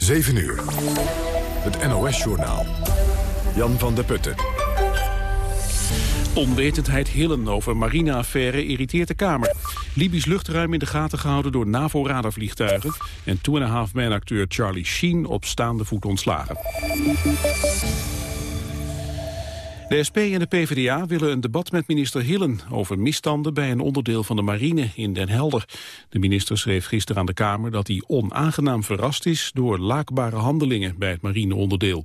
7 uur. Het NOS-journaal. Jan van der Putten. Onwetendheid Hillen over marineaffaire irriteert de Kamer. Libisch luchtruim in de gaten gehouden door NAVO-radarvliegtuigen... en Two and a Half Man-acteur Charlie Sheen op staande voet ontslagen. De SP en de PvdA willen een debat met minister Hillen over misstanden bij een onderdeel van de marine in Den Helder. De minister schreef gisteren aan de Kamer dat hij onaangenaam verrast is door laakbare handelingen bij het marineonderdeel.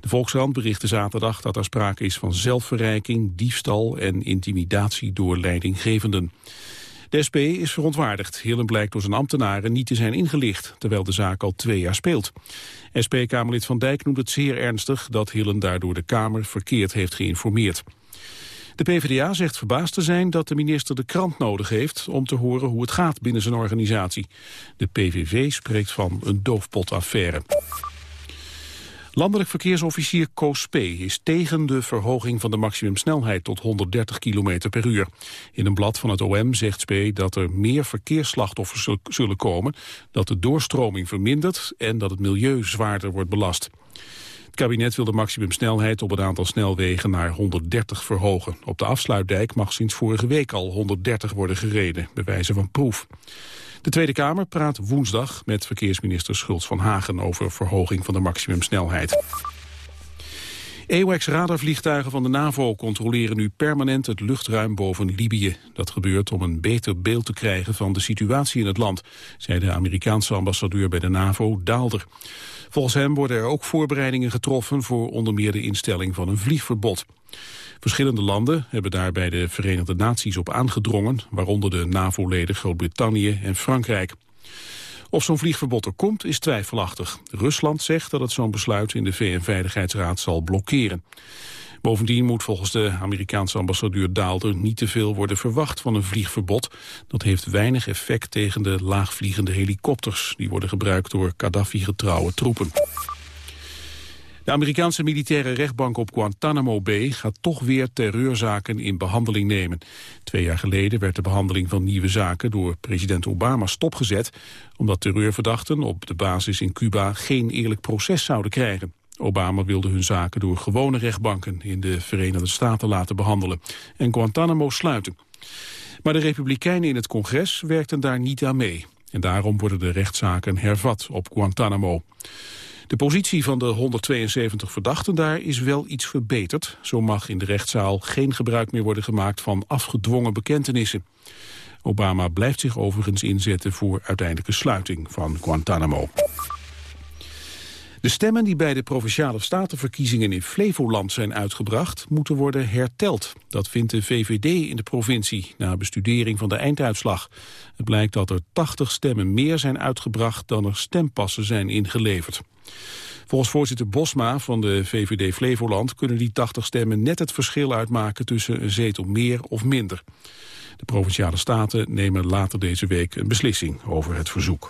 De Volkskrant berichtte zaterdag dat er sprake is van zelfverrijking, diefstal en intimidatie door leidinggevenden. De SP is verontwaardigd. Hillen blijkt door zijn ambtenaren niet te zijn ingelicht, terwijl de zaak al twee jaar speelt. SP-Kamerlid Van Dijk noemt het zeer ernstig dat Hillen daardoor de Kamer verkeerd heeft geïnformeerd. De PvdA zegt verbaasd te zijn dat de minister de krant nodig heeft om te horen hoe het gaat binnen zijn organisatie. De PVV spreekt van een doofpotaffaire. Landelijk verkeersofficier Koos P. is tegen de verhoging van de maximumsnelheid tot 130 km per uur. In een blad van het OM zegt Sp. dat er meer verkeersslachtoffers zullen komen, dat de doorstroming vermindert en dat het milieu zwaarder wordt belast. Het kabinet wil de maximumsnelheid op een aantal snelwegen naar 130 verhogen. Op de afsluitdijk mag sinds vorige week al 130 worden gereden, bij wijze van proef. De Tweede Kamer praat woensdag met verkeersminister Schultz van Hagen over verhoging van de maximumsnelheid. EWAX-radarvliegtuigen van de NAVO controleren nu permanent het luchtruim boven Libië. Dat gebeurt om een beter beeld te krijgen van de situatie in het land, zei de Amerikaanse ambassadeur bij de NAVO, Daalder. Volgens hem worden er ook voorbereidingen getroffen voor onder meer de instelling van een vliegverbod. Verschillende landen hebben daar bij de Verenigde Naties op aangedrongen, waaronder de NAVO-leden Groot-Brittannië en Frankrijk. Of zo'n vliegverbod er komt is twijfelachtig. Rusland zegt dat het zo'n besluit in de VN-veiligheidsraad zal blokkeren. Bovendien moet volgens de Amerikaanse ambassadeur Daalder niet te veel worden verwacht van een vliegverbod. Dat heeft weinig effect tegen de laagvliegende helikopters. Die worden gebruikt door Gaddafi-getrouwe troepen. De Amerikaanse militaire rechtbank op Guantanamo Bay gaat toch weer terreurzaken in behandeling nemen. Twee jaar geleden werd de behandeling van nieuwe zaken door president Obama stopgezet, omdat terreurverdachten op de basis in Cuba geen eerlijk proces zouden krijgen. Obama wilde hun zaken door gewone rechtbanken in de Verenigde Staten laten behandelen en Guantanamo sluiten. Maar de Republikeinen in het congres werkten daar niet aan mee. En daarom worden de rechtszaken hervat op Guantanamo. De positie van de 172 verdachten daar is wel iets verbeterd. Zo mag in de rechtszaal geen gebruik meer worden gemaakt van afgedwongen bekentenissen. Obama blijft zich overigens inzetten voor uiteindelijke sluiting van Guantanamo. De stemmen die bij de Provinciale Statenverkiezingen in Flevoland zijn uitgebracht, moeten worden herteld. Dat vindt de VVD in de provincie, na bestudering van de einduitslag. Het blijkt dat er 80 stemmen meer zijn uitgebracht dan er stempassen zijn ingeleverd. Volgens voorzitter Bosma van de VVD Flevoland kunnen die 80 stemmen net het verschil uitmaken tussen een zetel meer of minder. De Provinciale Staten nemen later deze week een beslissing over het verzoek.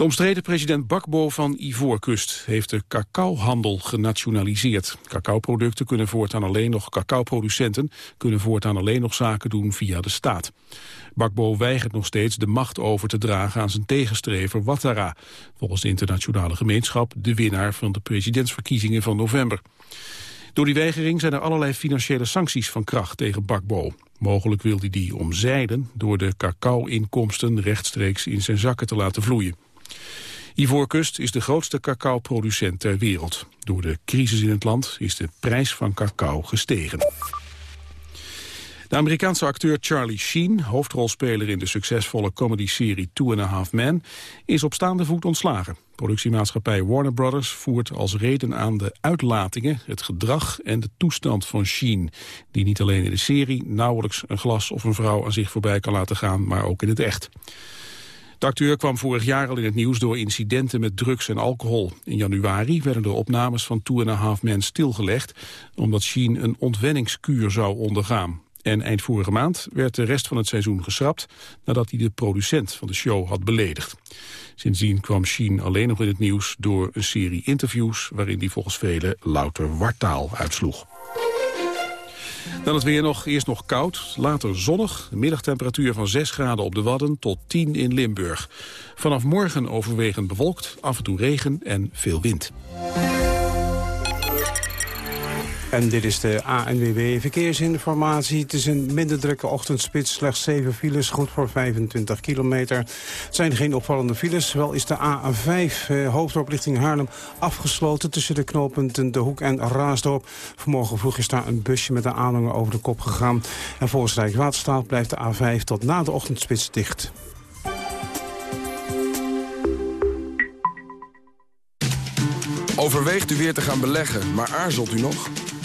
De omstreden president Bakbo van Ivoorkust heeft de cacaohandel genationaliseerd. Cacaoproducten kunnen voortaan alleen nog, cacaoproducenten kunnen voortaan alleen nog zaken doen via de staat. Bakbo weigert nog steeds de macht over te dragen aan zijn tegenstrever Ouattara. Volgens de internationale gemeenschap de winnaar van de presidentsverkiezingen van november. Door die weigering zijn er allerlei financiële sancties van kracht tegen Bakbo. Mogelijk wil hij die omzeilen door de cacao-inkomsten rechtstreeks in zijn zakken te laten vloeien. Ivoorkust is de grootste cacaoproducent ter wereld. Door de crisis in het land is de prijs van cacao gestegen. De Amerikaanse acteur Charlie Sheen, hoofdrolspeler in de succesvolle comedyserie Two and a Half Men, is op staande voet ontslagen. Productiemaatschappij Warner Brothers voert als reden aan de uitlatingen, het gedrag en de toestand van Sheen, die niet alleen in de serie nauwelijks een glas of een vrouw aan zich voorbij kan laten gaan, maar ook in het echt. De acteur kwam vorig jaar al in het nieuws door incidenten met drugs en alcohol. In januari werden de opnames van Two and a Half Men stilgelegd... omdat Sheen een ontwenningskuur zou ondergaan. En eind vorige maand werd de rest van het seizoen geschrapt... nadat hij de producent van de show had beledigd. Sindsdien kwam Sheen alleen nog in het nieuws door een serie interviews... waarin hij volgens velen louter wartaal uitsloeg. Dan het weer nog, eerst nog koud, later zonnig. middagtemperatuur van 6 graden op de Wadden tot 10 in Limburg. Vanaf morgen overwegend bewolkt, af en toe regen en veel wind. En dit is de ANWB Verkeersinformatie. Het is een minder drukke ochtendspits. Slechts 7 files, goed voor 25 kilometer. Het zijn geen opvallende files. Wel is de A5 eh, hoofdorp richting Haarlem afgesloten... tussen de knooppunten De Hoek en Raasdorp. Vanmorgen vroeg is daar een busje met een aanhanger over de kop gegaan. En volgens Rijkswaterstaat blijft de A5 tot na de ochtendspits dicht. Overweegt u weer te gaan beleggen, maar aarzelt u nog?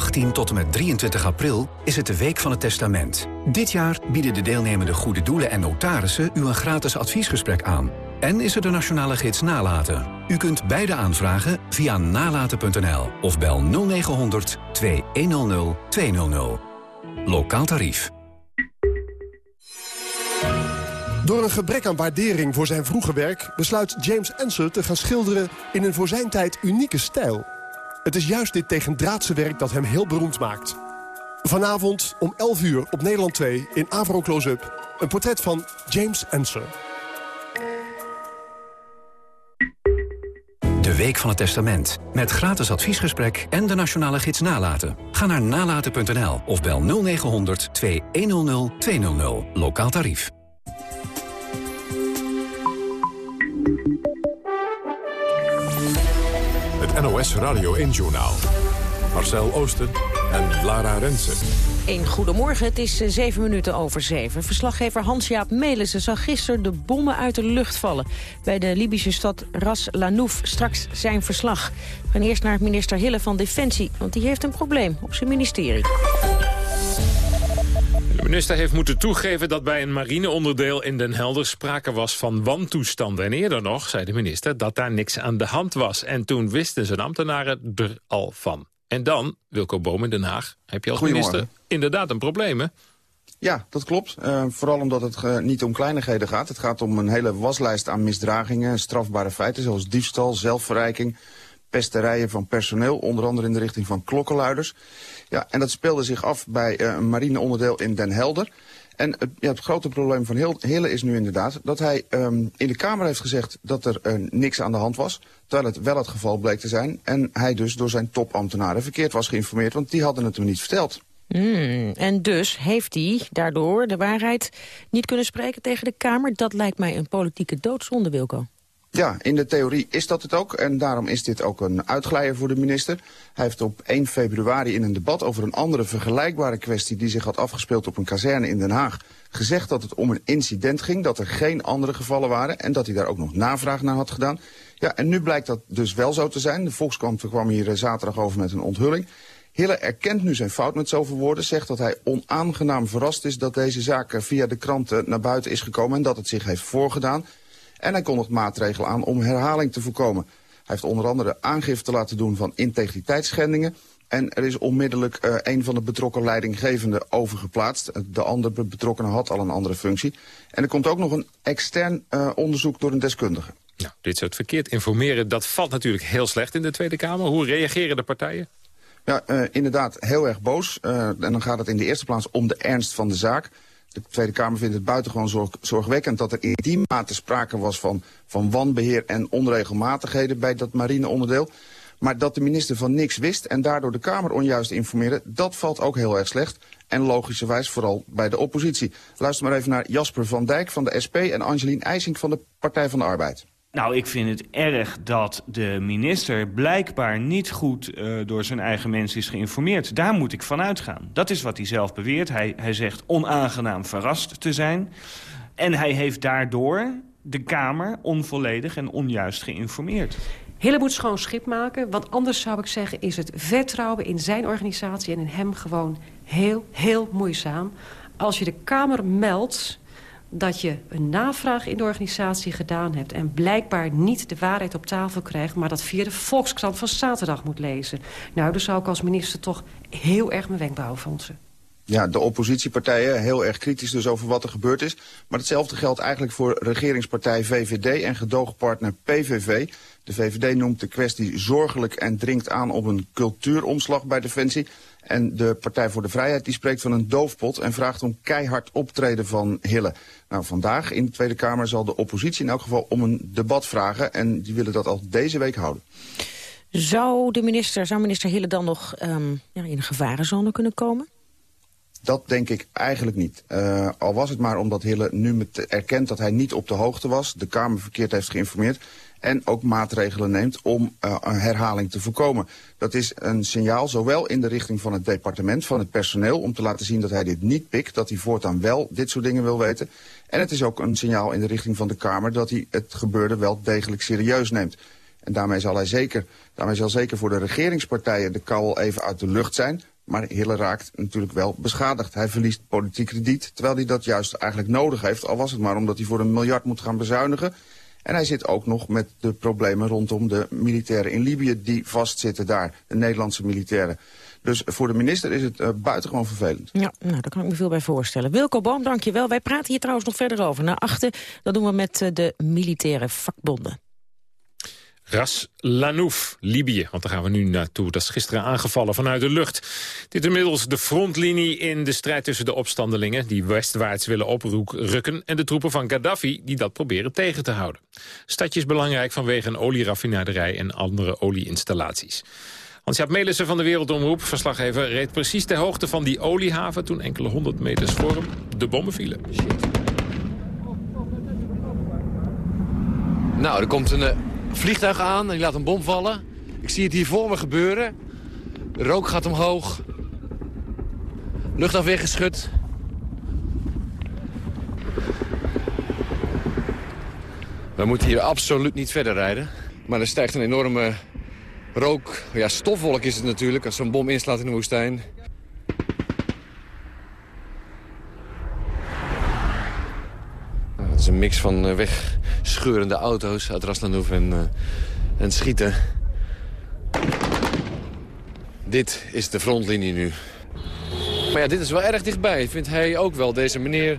18 tot en met 23 april is het de Week van het Testament. Dit jaar bieden de deelnemende goede doelen en notarissen u een gratis adviesgesprek aan. En is er de nationale gids Nalaten. U kunt beide aanvragen via nalaten.nl of bel 0900 2100 200. Lokaal tarief. Door een gebrek aan waardering voor zijn vroege werk... besluit James Ensor te gaan schilderen in een voor zijn tijd unieke stijl. Het is juist dit tegendraadse werk dat hem heel beroemd maakt. Vanavond om 11 uur op Nederland 2 in Avro Close-up... een portret van James Ensor. De Week van het Testament. Met gratis adviesgesprek en de nationale gids Nalaten. Ga naar nalaten.nl of bel 0900 2100 200. Lokaal tarief. NOS Radio 1-journaal. Marcel Oosten en Lara Rensen. Een goedemorgen, het is eh, zeven minuten over zeven. Verslaggever Hans-Jaap Melissen zag gisteren de bommen uit de lucht vallen... bij de Libische stad Ras Lanouf. Straks zijn verslag. We gaan eerst naar minister Hille van Defensie... want die heeft een probleem op zijn ministerie. De minister heeft moeten toegeven dat bij een marineonderdeel in Den Helder sprake was van wantoestanden. En eerder nog zei de minister dat daar niks aan de hand was. En toen wisten zijn ambtenaren er al van. En dan, Wilco Boom in Den Haag, heb je als minister inderdaad een probleem, hè? Ja, dat klopt. Uh, vooral omdat het uh, niet om kleinigheden gaat. Het gaat om een hele waslijst aan misdragingen, strafbare feiten... zoals diefstal, zelfverrijking, pesterijen van personeel... onder andere in de richting van klokkenluiders. Ja, en dat speelde zich af bij uh, een marineonderdeel in Den Helder. En het, ja, het grote probleem van Hille is nu inderdaad dat hij um, in de Kamer heeft gezegd dat er uh, niks aan de hand was. Terwijl het wel het geval bleek te zijn. En hij dus door zijn topambtenaren verkeerd was geïnformeerd, want die hadden het hem niet verteld. Mm, en dus heeft hij daardoor de waarheid niet kunnen spreken tegen de Kamer. Dat lijkt mij een politieke doodzonde, Wilco. Ja, in de theorie is dat het ook. En daarom is dit ook een uitglijder voor de minister. Hij heeft op 1 februari in een debat over een andere vergelijkbare kwestie... die zich had afgespeeld op een kazerne in Den Haag... gezegd dat het om een incident ging, dat er geen andere gevallen waren... en dat hij daar ook nog navraag naar had gedaan. Ja, en nu blijkt dat dus wel zo te zijn. De Volkskrant kwam hier eh, zaterdag over met een onthulling. Hille erkent nu zijn fout met zoveel woorden. Zegt dat hij onaangenaam verrast is dat deze zaak eh, via de kranten naar buiten is gekomen... en dat het zich heeft voorgedaan. En hij kondigt maatregelen aan om herhaling te voorkomen. Hij heeft onder andere aangifte laten doen van integriteitsschendingen. En er is onmiddellijk uh, een van de betrokken leidinggevenden overgeplaatst. De andere betrokkene had al een andere functie. En er komt ook nog een extern uh, onderzoek door een deskundige. Nou, dit soort verkeerd informeren, dat valt natuurlijk heel slecht in de Tweede Kamer. Hoe reageren de partijen? Ja, uh, inderdaad heel erg boos. en dan gaat het in de eerste plaats om de ernst van de zaak. De Tweede Kamer vindt het buitengewoon zorg, zorgwekkend dat er in die mate sprake was van, van wanbeheer en onregelmatigheden bij dat marineonderdeel. Maar dat de minister van niks wist en daardoor de Kamer onjuist informeerde, dat valt ook heel erg slecht. En logischerwijs vooral bij de oppositie. Luister maar even naar Jasper van Dijk van de SP en Angelien IJsink van de Partij van de Arbeid. Nou, ik vind het erg dat de minister blijkbaar niet goed uh, door zijn eigen mensen is geïnformeerd. Daar moet ik van uitgaan. Dat is wat hij zelf beweert. Hij, hij zegt onaangenaam verrast te zijn. En hij heeft daardoor de Kamer onvolledig en onjuist geïnformeerd. Hille moet schoon schip maken, want anders zou ik zeggen... is het vertrouwen in zijn organisatie en in hem gewoon heel, heel moeizaam. Als je de Kamer meldt dat je een navraag in de organisatie gedaan hebt... en blijkbaar niet de waarheid op tafel krijgt... maar dat via de Volkskrant van zaterdag moet lezen. Nou, dan zou ik als minister toch heel erg mijn wenkbrauwen fronsen. Ja, de oppositiepartijen heel erg kritisch dus over wat er gebeurd is. Maar hetzelfde geldt eigenlijk voor regeringspartij VVD en gedoogpartner PVV. De VVD noemt de kwestie zorgelijk en dringt aan op een cultuuromslag bij Defensie. En de Partij voor de Vrijheid die spreekt van een doofpot en vraagt om keihard optreden van Hille. Nou, vandaag in de Tweede Kamer zal de oppositie in elk geval om een debat vragen. En die willen dat al deze week houden. Zou de minister, zou minister Hille dan nog um, ja, in een gevarenzone kunnen komen? Dat denk ik eigenlijk niet. Uh, al was het maar omdat Hille nu met erkent dat hij niet op de hoogte was. De Kamer verkeerd heeft geïnformeerd. En ook maatregelen neemt om uh, een herhaling te voorkomen. Dat is een signaal zowel in de richting van het departement, van het personeel... om te laten zien dat hij dit niet pikt, dat hij voortaan wel dit soort dingen wil weten. En het is ook een signaal in de richting van de Kamer... dat hij het gebeurde wel degelijk serieus neemt. En daarmee zal, hij zeker, daarmee zal zeker voor de regeringspartijen de kouwel even uit de lucht zijn... Maar Hille raakt natuurlijk wel beschadigd. Hij verliest politiek krediet, terwijl hij dat juist eigenlijk nodig heeft. Al was het maar omdat hij voor een miljard moet gaan bezuinigen. En hij zit ook nog met de problemen rondom de militairen in Libië... die vastzitten daar, de Nederlandse militairen. Dus voor de minister is het uh, buitengewoon vervelend. Ja, nou, daar kan ik me veel bij voorstellen. Wilco Boom, dank je wel. Wij praten hier trouwens nog verder over. Naar achter, dat doen we met uh, de militaire vakbonden. Ras Lanouf, Libië, want daar gaan we nu naartoe. Dat is gisteren aangevallen vanuit de lucht. Dit is inmiddels de frontlinie in de strijd tussen de opstandelingen... die westwaarts willen oprukken... en de troepen van Gaddafi die dat proberen tegen te houden. Stadje is belangrijk vanwege een olieraffinaderij en andere olieinstallaties. Hans-Jaap Melissen van de Wereldomroep, verslaggever... reed precies ter hoogte van die oliehaven... toen enkele honderd meters voor hem de bommen vielen. Nou, er komt een vliegtuig aan en laat een bom vallen. Ik zie het hier voor me gebeuren. De rook gaat omhoog. Luchtafweer geschud. We moeten hier absoluut niet verder rijden. Maar er stijgt een enorme rook. Ja, stofwolk is het natuurlijk als zo'n bom inslaat in de woestijn. Het is een mix van eh, wegscheurende auto's uit Raslanouf en, uh, en schieten. Dit is de frontlinie nu. Maar ja, dit is wel erg dichtbij, vindt hij ook wel, deze meneer.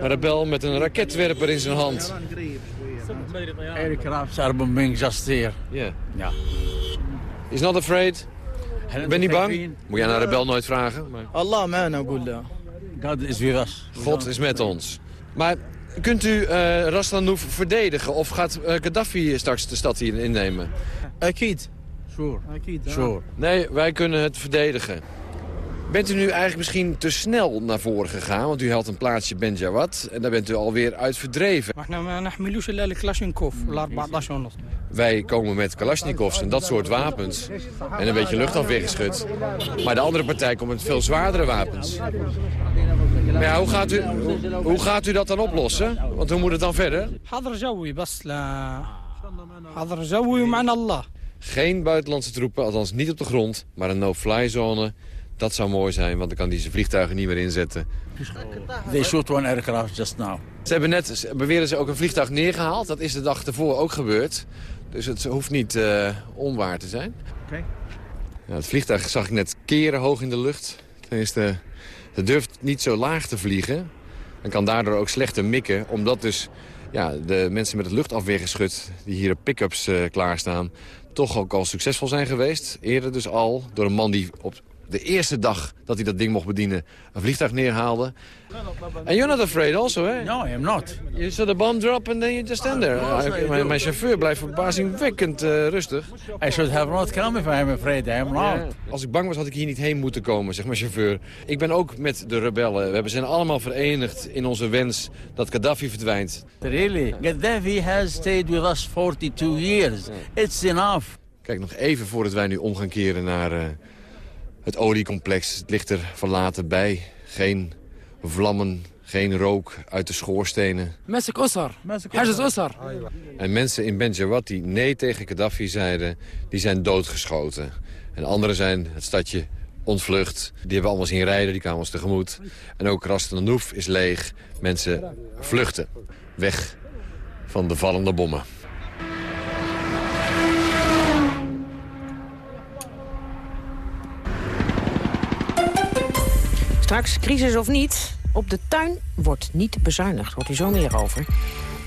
Een rebel met een raketwerper in zijn hand. Aircraft are bombing just here. Yeah. Ja. He's not afraid. Ben niet bang? Moet je aan een rebel nooit vragen. Maar... Allah man, God is with us. God is met ons. Maar kunt u uh, Raslanouf verdedigen of gaat uh, Gaddafi straks de stad hier innemen? Akid. Sure. Sure. Nee, wij kunnen het verdedigen. Bent u nu eigenlijk misschien te snel naar voren gegaan? Want u had een plaatsje Benjawad en daar bent u alweer uit verdreven. Wij komen met Kalashnikovs en dat soort wapens. En een beetje luchtafweer geschud. Maar de andere partij komt met veel zwaardere wapens. Maar ja, hoe, gaat u, hoe, hoe gaat u dat dan oplossen? Want hoe moet het dan verder? Geen buitenlandse troepen, althans niet op de grond, maar een no-fly zone. Dat zou mooi zijn, want dan kan hij zijn vliegtuigen niet meer inzetten. They shot one aircraft just now. Ze hebben net, beweren ze, ook een vliegtuig neergehaald. Dat is de dag ervoor ook gebeurd. Dus het hoeft niet uh, onwaar te zijn. Okay. Ja, het vliegtuig zag ik net keren hoog in de lucht. Tenminste, het durft niet zo laag te vliegen. En kan daardoor ook slechter mikken. Omdat dus ja, de mensen met het luchtafweergeschut die hier op pick-ups uh, klaarstaan... toch ook al succesvol zijn geweest. Eerder dus al door een man die op de eerste dag dat hij dat ding mocht bedienen een vliegtuig neerhaalde. And you're not afraid also, hè? No, I am not. You saw the bomb drop and then you just stand there. Uh, mijn, mijn chauffeur blijft verbazingwekkend uh, rustig. I should have not come if I am afraid. I am not. Yeah. Als ik bang was, had ik hier niet heen moeten komen, zegt mijn chauffeur. Ik ben ook met de rebellen. We zijn allemaal verenigd in onze wens dat Gaddafi verdwijnt. Really? Gaddafi has stayed with us 42 years. It's enough. Kijk, nog even voordat wij nu om gaan keren naar... Uh, het oliecomplex ligt er verlaten bij. Geen vlammen, geen rook uit de schoorstenen. Ossar. En mensen in Benjawad die nee tegen Gaddafi zeiden, die zijn doodgeschoten. En anderen zijn het stadje ontvlucht. Die hebben allemaal zien rijden, die kwamen ons tegemoet. En ook Ras Lanouf is leeg. Mensen vluchten weg van de vallende bommen. Straks, crisis of niet, op de tuin wordt niet bezuinigd. Hoort u zo meer over.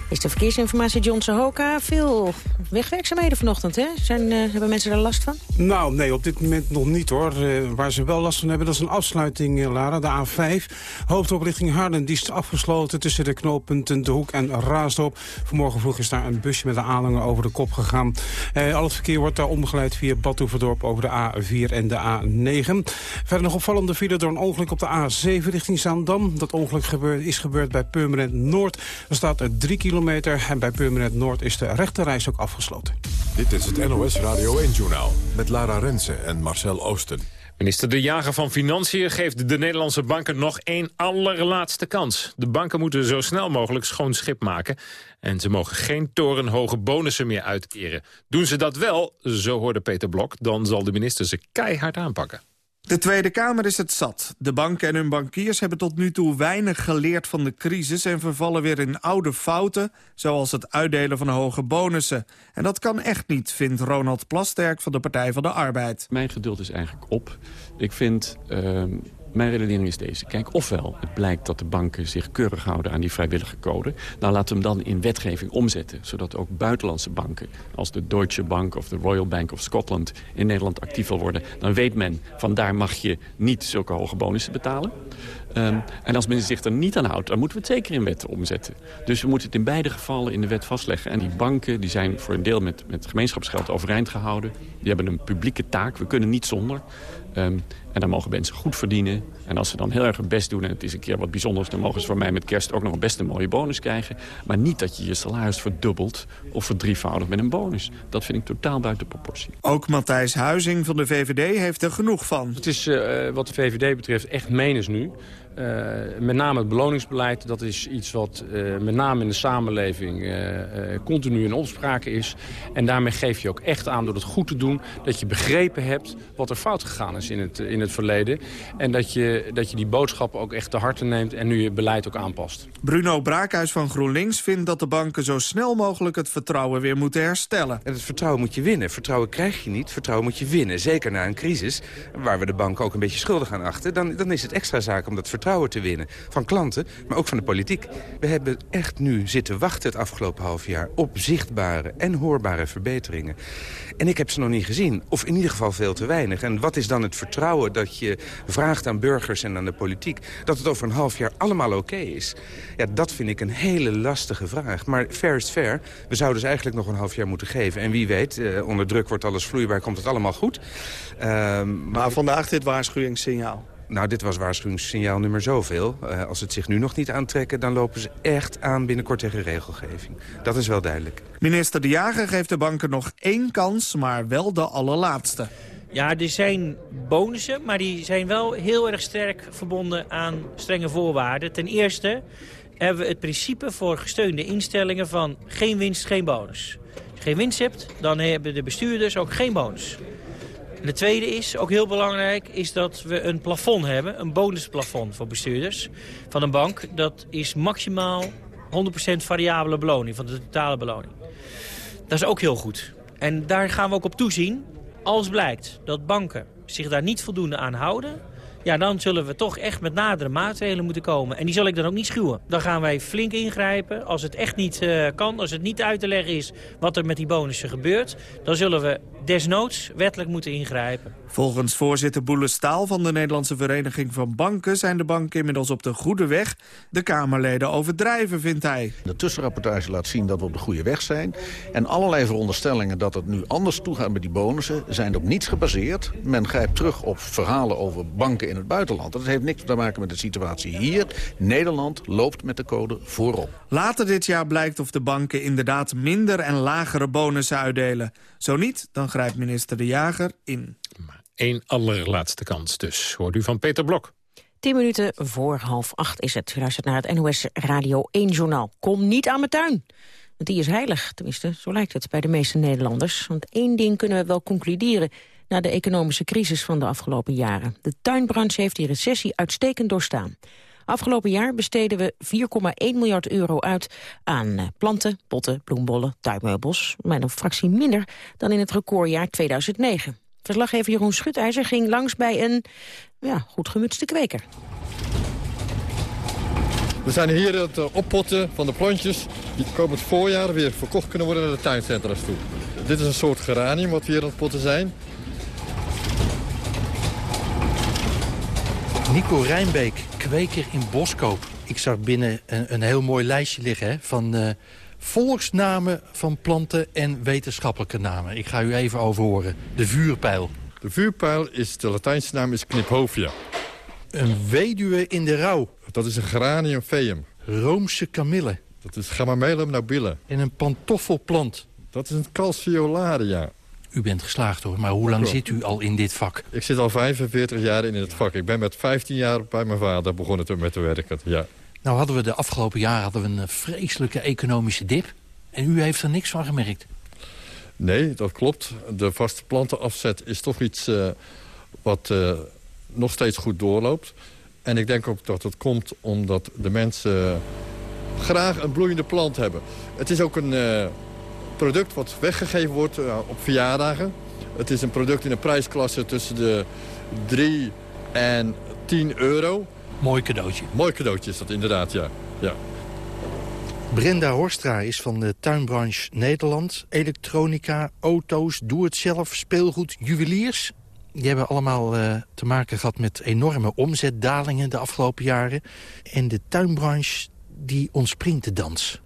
Is de verkeersinformatie John Sahoka. Veel wegwerkzaamheden vanochtend, hè? Zijn, uh, hebben mensen daar last van? Nou, nee, op dit moment nog niet, hoor. Uh, waar ze wel last van hebben, dat is een afsluiting, uh, Lara, de A5. Hoofdop richting Harden, die is afgesloten tussen de knooppunten De Hoek en Raasdorp. Vanmorgen vroeg is daar een busje met de aanhanger over de kop gegaan. al het verkeer wordt daar omgeleid via Badhoevedorp over de A4 en de A9. Verder nog opvallende file door een ongeluk op de A7 richting Zaandam. Dat ongeluk gebeurt, is gebeurd bij Purmerend Noord. Er staat er 3 kilometer kilometer. En bij Permanent Noord is de rechterreis ook afgesloten. Dit is het NOS Radio 1-journaal met Lara Rensen en Marcel Oosten. Minister De Jager van Financiën geeft de Nederlandse banken nog één allerlaatste kans. De banken moeten zo snel mogelijk schoon schip maken. En ze mogen geen torenhoge bonussen meer uitkeren. Doen ze dat wel, zo hoorde Peter Blok, dan zal de minister ze keihard aanpakken. De Tweede Kamer is het zat. De banken en hun bankiers hebben tot nu toe weinig geleerd van de crisis... en vervallen weer in oude fouten, zoals het uitdelen van hoge bonussen. En dat kan echt niet, vindt Ronald Plasterk van de Partij van de Arbeid. Mijn geduld is eigenlijk op. Ik vind uh, mijn redenering is deze. Kijk, ofwel het blijkt dat de banken zich keurig houden aan die vrijwillige code. Nou, laten we hem dan in wetgeving omzetten. Zodat ook buitenlandse banken, als de Deutsche Bank of de Royal Bank of Scotland... in Nederland actief wil worden. Dan weet men, van daar mag je niet zulke hoge bonussen betalen. Um, en als men zich er niet aan houdt, dan moeten we het zeker in wet omzetten. Dus we moeten het in beide gevallen in de wet vastleggen. En die banken die zijn voor een deel met, met gemeenschapsgeld overeind gehouden. Die hebben een publieke taak, we kunnen niet zonder. Um, en dan mogen mensen goed verdienen. En als ze dan heel erg hun best doen en het is een keer wat bijzonders... dan mogen ze voor mij met kerst ook nog een best een mooie bonus krijgen. Maar niet dat je je salaris verdubbelt of verdrievoudigt met een bonus. Dat vind ik totaal buiten proportie. Ook Matthijs Huizing van de VVD heeft er genoeg van. Het is uh, wat de VVD betreft echt menens nu. Uh, met name het beloningsbeleid, dat is iets wat uh, met name in de samenleving uh, continu in opspraak is. En daarmee geef je ook echt aan door het goed te doen... dat je begrepen hebt wat er fout gegaan is in het, in het verleden. En dat je, dat je die boodschappen ook echt te harte neemt en nu je beleid ook aanpast. Bruno Braakhuis van GroenLinks vindt dat de banken zo snel mogelijk het vertrouwen weer moeten herstellen. En het vertrouwen moet je winnen. Vertrouwen krijg je niet, vertrouwen moet je winnen. Zeker na een crisis, waar we de banken ook een beetje schuldig aan achten. Dan, dan is het extra zaak om dat vertrouwen vertrouwen te winnen. Van klanten, maar ook van de politiek. We hebben echt nu zitten wachten het afgelopen half jaar... op zichtbare en hoorbare verbeteringen. En ik heb ze nog niet gezien. Of in ieder geval veel te weinig. En wat is dan het vertrouwen dat je vraagt aan burgers en aan de politiek... dat het over een half jaar allemaal oké is? Ja, dat vind ik een hele lastige vraag. Maar fair is fair. We zouden dus eigenlijk nog een half jaar moeten geven. En wie weet, eh, onder druk wordt alles vloeibaar, komt het allemaal goed. Maar, maar vandaag dit waarschuwingssignaal. Nou, dit was waarschuwingssignaal nummer zoveel. Uh, als het zich nu nog niet aantrekken, dan lopen ze echt aan binnenkort tegen regelgeving. Dat is wel duidelijk. Minister De Jager geeft de banken nog één kans, maar wel de allerlaatste. Ja, er zijn bonussen, maar die zijn wel heel erg sterk verbonden aan strenge voorwaarden. Ten eerste hebben we het principe voor gesteunde instellingen van geen winst, geen bonus. Als je geen winst hebt, dan hebben de bestuurders ook geen bonus. En de tweede is, ook heel belangrijk, is dat we een plafond hebben. Een bonusplafond voor bestuurders van een bank. Dat is maximaal 100% variabele beloning van de totale beloning. Dat is ook heel goed. En daar gaan we ook op toezien. Als blijkt dat banken zich daar niet voldoende aan houden... ja, dan zullen we toch echt met nadere maatregelen moeten komen. En die zal ik dan ook niet schuwen. Dan gaan wij flink ingrijpen. Als het echt niet uh, kan, als het niet uit te leggen is wat er met die bonussen gebeurt... dan zullen we desnoods wettelijk moeten ingrijpen. Volgens voorzitter Boele Staal van de Nederlandse Vereniging van Banken... zijn de banken inmiddels op de goede weg. De Kamerleden overdrijven, vindt hij. De tussenrapportage laat zien dat we op de goede weg zijn. En allerlei veronderstellingen dat het nu anders toegaat met die bonussen... zijn op niets gebaseerd. Men grijpt terug op verhalen over banken in het buitenland. Dat heeft niks te maken met de situatie hier. Nederland loopt met de code voorop. Later dit jaar blijkt of de banken inderdaad minder en lagere bonussen uitdelen. Zo niet, dan grijpt minister De Jager in. Eén allerlaatste kans dus, hoort u van Peter Blok. Tien minuten voor half acht is het. U luistert naar het NOS Radio 1-journaal. Kom niet aan mijn tuin. Want die is heilig, tenminste, zo lijkt het bij de meeste Nederlanders. Want één ding kunnen we wel concluderen. na de economische crisis van de afgelopen jaren. De tuinbranche heeft die recessie uitstekend doorstaan. Afgelopen jaar besteden we 4,1 miljard euro uit aan eh, planten, potten, bloembollen, tuinmeubels. Maar een fractie minder dan in het recordjaar 2009. Verslaggever Jeroen Schutijzer ging langs bij een ja, goed gemutste kweker. We zijn hier het eh, oppotten van de plantjes die komend voorjaar weer verkocht kunnen worden naar de tuincentra's toe. Dit is een soort geranium wat we hier aan het potten zijn. Nico Rijnbeek, kweker in Boskoop. Ik zag binnen een, een heel mooi lijstje liggen hè, van uh, volksnamen van planten en wetenschappelijke namen. Ik ga u even overhoren. De vuurpijl. De vuurpijl is, de Latijnse naam is Kniphovia. Een weduwe in de rouw. Dat is een geranium feum. Roomse kamille. Dat is Gamamelum nobile. En een pantoffelplant. Dat is een calciolaria. U bent geslaagd hoor, maar hoe lang zit u al in dit vak? Ik zit al 45 jaar in het vak. Ik ben met 15 jaar bij mijn vader begonnen met te werken. Ja. Nou hadden we de afgelopen jaren hadden we een vreselijke economische dip. En u heeft er niks van gemerkt? Nee, dat klopt. De vaste plantenafzet is toch iets uh, wat uh, nog steeds goed doorloopt. En ik denk ook dat het komt omdat de mensen graag een bloeiende plant hebben. Het is ook een uh, product wat weggegeven wordt uh, op verjaardagen. Het is een product in een prijsklasse tussen de 3 en 10 euro. Mooi cadeautje. Mooi cadeautje is dat inderdaad, ja. ja. Brenda Horstra is van de tuinbranche Nederland. Elektronica, auto's, doe-het-zelf, speelgoed, juweliers. Die hebben allemaal uh, te maken gehad met enorme omzetdalingen de afgelopen jaren. En de tuinbranche die ontspringt de dans.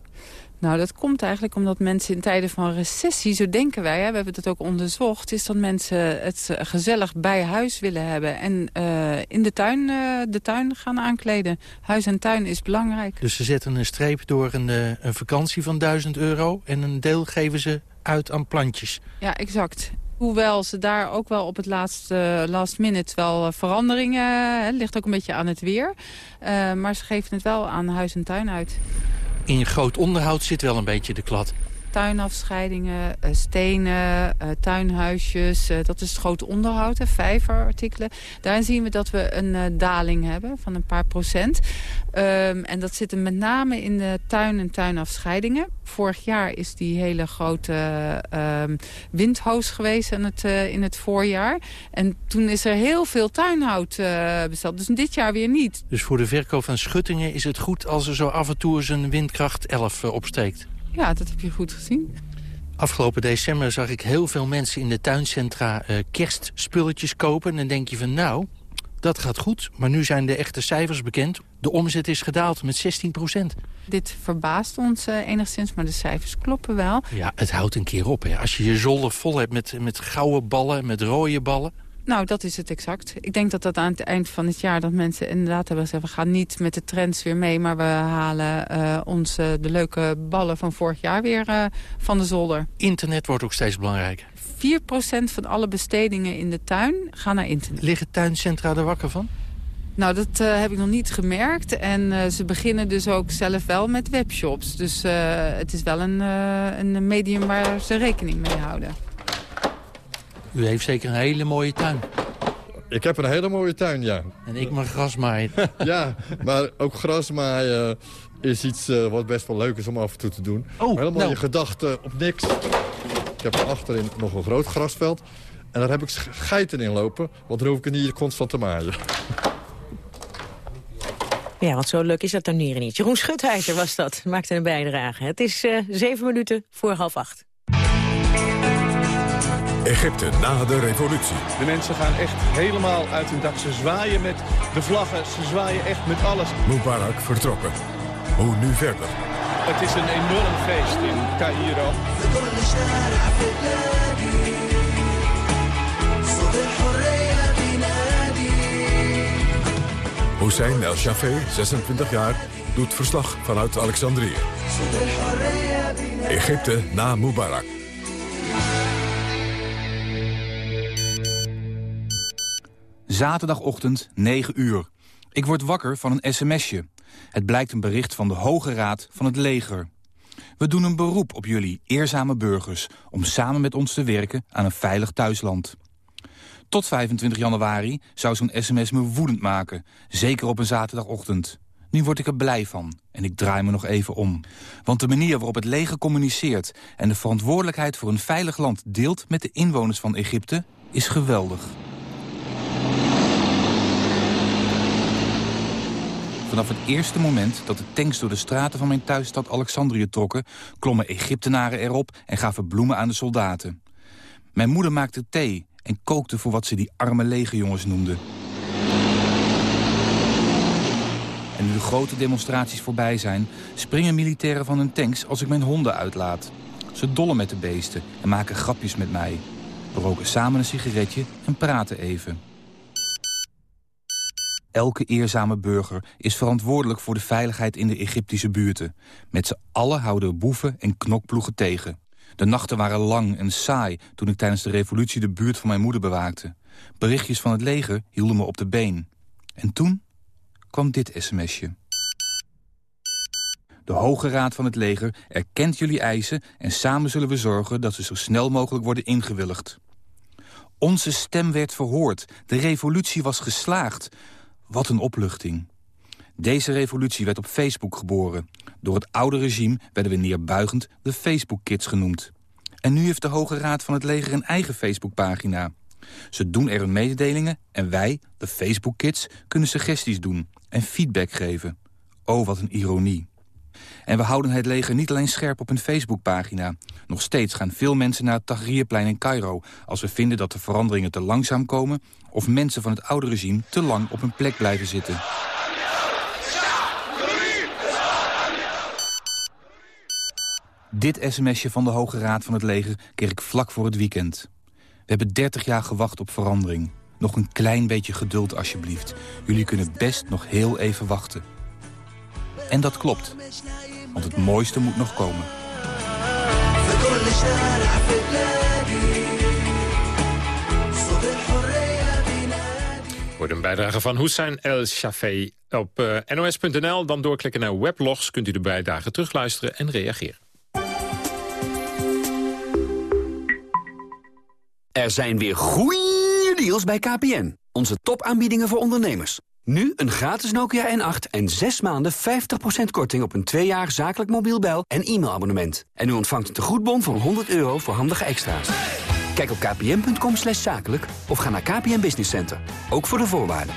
Nou, dat komt eigenlijk omdat mensen in tijden van recessie, zo denken wij, hè, we hebben het ook onderzocht, is dat mensen het gezellig bij huis willen hebben en uh, in de tuin, uh, de tuin gaan aankleden. Huis en tuin is belangrijk. Dus ze zetten een streep door een, uh, een vakantie van 1000 euro en een deel geven ze uit aan plantjes. Ja, exact. Hoewel ze daar ook wel op het laatste last minute wel veranderingen... Het ligt ook een beetje aan het weer. Uh, maar ze geven het wel aan huis en tuin uit. In groot onderhoud zit wel een beetje de klad tuinafscheidingen, stenen, tuinhuisjes. Dat is het grote onderhoud, vijverartikelen. Daarin zien we dat we een daling hebben van een paar procent. Um, en dat zit met name in de tuin- en tuinafscheidingen. Vorig jaar is die hele grote um, windhoos geweest in het, in het voorjaar. En toen is er heel veel tuinhout besteld. Dus dit jaar weer niet. Dus voor de verkoop van schuttingen is het goed als er zo af en toe eens een windkracht 11 uh, opsteekt? Ja, dat heb je goed gezien. Afgelopen december zag ik heel veel mensen in de tuincentra uh, kerstspulletjes kopen. En dan denk je van nou, dat gaat goed. Maar nu zijn de echte cijfers bekend. De omzet is gedaald met 16 procent. Dit verbaast ons uh, enigszins, maar de cijfers kloppen wel. Ja, het houdt een keer op. Hè. Als je je zolder vol hebt met, met gouden ballen, met rode ballen... Nou, dat is het exact. Ik denk dat dat aan het eind van het jaar... dat mensen inderdaad hebben gezegd... we gaan niet met de trends weer mee... maar we halen uh, ons uh, de leuke ballen van vorig jaar weer uh, van de zolder. Internet wordt ook steeds belangrijker. 4% van alle bestedingen in de tuin gaan naar internet. Liggen tuincentra er wakker van? Nou, dat uh, heb ik nog niet gemerkt. En uh, ze beginnen dus ook zelf wel met webshops. Dus uh, het is wel een, een medium waar ze rekening mee houden. U heeft zeker een hele mooie tuin. Ik heb een hele mooie tuin, ja. En ik mag gras maaien. ja, maar ook gras maaien is iets uh, wat best wel leuk is om af en toe te doen. Oh, Helemaal nou. je gedachten op niks. Ik heb achterin nog een groot grasveld. En daar heb ik geiten in lopen, want dan hoef ik het niet constant te maaien. Ja, want zo leuk is dat dan hier niet. Jeroen Schutheiser was dat, maakte een bijdrage. Het is uh, zeven minuten voor half acht. Egypte na de revolutie. De mensen gaan echt helemaal uit hun dak. Ze zwaaien met de vlaggen, ze zwaaien echt met alles. Mubarak vertrokken. Hoe nu verder? Het is een enorm feest in Cairo. Hussein El Shafé, 26 jaar, doet verslag vanuit Alexandrië. Egypte na Mubarak. Zaterdagochtend, 9 uur. Ik word wakker van een sms'je. Het blijkt een bericht van de Hoge Raad van het leger. We doen een beroep op jullie, eerzame burgers... om samen met ons te werken aan een veilig thuisland. Tot 25 januari zou zo'n sms me woedend maken. Zeker op een zaterdagochtend. Nu word ik er blij van en ik draai me nog even om. Want de manier waarop het leger communiceert... en de verantwoordelijkheid voor een veilig land deelt met de inwoners van Egypte... is geweldig. Vanaf het eerste moment dat de tanks door de straten van mijn thuisstad Alexandrië trokken... klommen Egyptenaren erop en gaven bloemen aan de soldaten. Mijn moeder maakte thee en kookte voor wat ze die arme legerjongens noemde. En nu de grote demonstraties voorbij zijn... springen militairen van hun tanks als ik mijn honden uitlaat. Ze dollen met de beesten en maken grapjes met mij. We roken samen een sigaretje en praten even. Elke eerzame burger is verantwoordelijk voor de veiligheid in de Egyptische buurten. Met z'n allen houden boeven en knokploegen tegen. De nachten waren lang en saai toen ik tijdens de revolutie de buurt van mijn moeder bewaakte. Berichtjes van het leger hielden me op de been. En toen kwam dit sms'je. De Hoge Raad van het Leger erkent jullie eisen... en samen zullen we zorgen dat ze zo snel mogelijk worden ingewilligd. Onze stem werd verhoord. De revolutie was geslaagd. Wat een opluchting. Deze revolutie werd op Facebook geboren. Door het oude regime werden we neerbuigend de Facebook-kids genoemd. En nu heeft de Hoge Raad van het Leger een eigen Facebookpagina. Ze doen er hun mededelingen en wij, de Facebook-kids, kunnen suggesties doen en feedback geven. Oh, wat een ironie. En we houden het leger niet alleen scherp op een Facebookpagina. Nog steeds gaan veel mensen naar het Tahrirplein in Cairo... als we vinden dat de veranderingen te langzaam komen... of mensen van het oude regime te lang op hun plek blijven zitten. Dit sms'je van de Hoge Raad van het Leger kreeg ik vlak voor het weekend. We hebben 30 jaar gewacht op verandering. Nog een klein beetje geduld alsjeblieft. Jullie kunnen best nog heel even wachten. En dat klopt. Want het mooiste moet nog komen. Wordt een bijdrage van Hussein El Shafei op uh, nos.nl. Dan doorklikken naar weblogs kunt u de bijdrage terugluisteren en reageren. Er zijn weer goeie deals bij KPN. Onze topaanbiedingen voor ondernemers. Nu een gratis Nokia N8 en 6 maanden 50% korting op een 2 jaar zakelijk mobiel bel- en e-mailabonnement. En u ontvangt een tegoedbon van 100 euro voor handige extra's. Kijk op slash zakelijk of ga naar KPN Business Center. Ook voor de voorwaarden.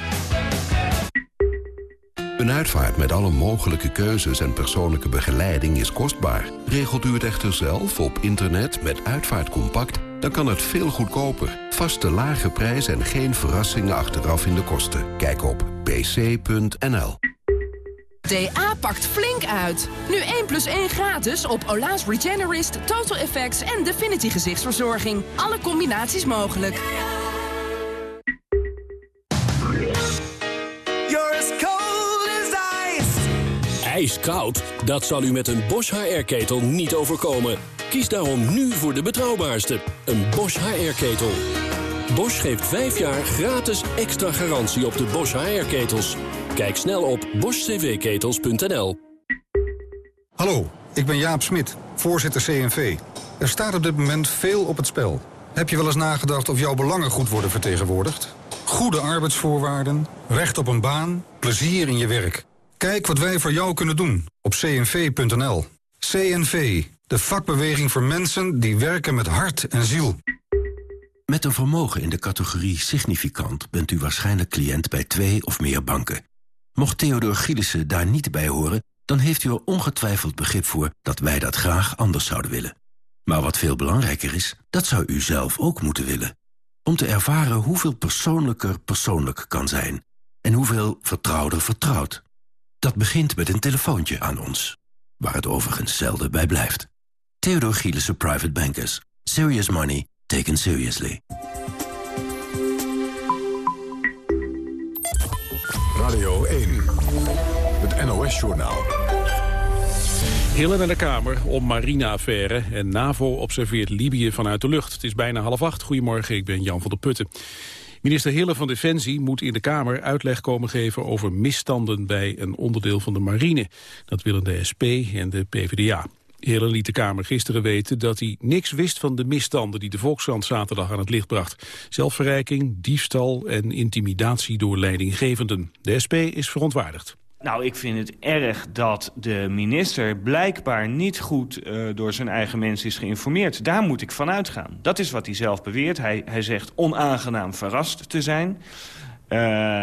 Een uitvaart met alle mogelijke keuzes en persoonlijke begeleiding is kostbaar. Regelt u het echter zelf op internet met Uitvaart Compact... dan kan het veel goedkoper. Vaste lage prijs en geen verrassingen achteraf in de kosten. Kijk op pc.nl. DA pakt flink uit. Nu 1 plus 1 gratis op Ola's Regenerist, Total Effects en Definity gezichtsverzorging. Alle combinaties mogelijk. IJskoud? Dat zal u met een Bosch HR-ketel niet overkomen. Kies daarom nu voor de betrouwbaarste, een Bosch HR-ketel. Bosch geeft 5 jaar gratis extra garantie op de Bosch HR-ketels. Kijk snel op boschcvketels.nl. Hallo, ik ben Jaap Smit, voorzitter CNV. Er staat op dit moment veel op het spel. Heb je wel eens nagedacht of jouw belangen goed worden vertegenwoordigd? Goede arbeidsvoorwaarden, recht op een baan, plezier in je werk. Kijk wat wij voor jou kunnen doen op cnv.nl. CNV, de vakbeweging voor mensen die werken met hart en ziel. Met een vermogen in de categorie significant bent u waarschijnlijk cliënt bij twee of meer banken. Mocht Theodor Gielissen daar niet bij horen, dan heeft u er ongetwijfeld begrip voor dat wij dat graag anders zouden willen. Maar wat veel belangrijker is, dat zou u zelf ook moeten willen. Om te ervaren hoeveel persoonlijker persoonlijk kan zijn en hoeveel vertrouwder vertrouwd. Dat begint met een telefoontje aan ons, waar het overigens zelden bij blijft. Theodor Gielissen Private Bankers. Serious money taken seriously. Radio 1, het NOS-journaal. Hillen naar de Kamer om marine-affaire en NAVO observeert Libië vanuit de lucht. Het is bijna half acht. Goedemorgen, ik ben Jan van der Putten. Minister Hille van Defensie moet in de Kamer uitleg komen geven over misstanden bij een onderdeel van de marine. Dat willen de SP en de PvdA. Hille liet de Kamer gisteren weten dat hij niks wist van de misstanden die de Volkskrant zaterdag aan het licht bracht. Zelfverrijking, diefstal en intimidatie door leidinggevenden. De SP is verontwaardigd. Nou, ik vind het erg dat de minister blijkbaar niet goed uh, door zijn eigen mensen is geïnformeerd. Daar moet ik van uitgaan. Dat is wat hij zelf beweert. Hij, hij zegt onaangenaam verrast te zijn. Uh,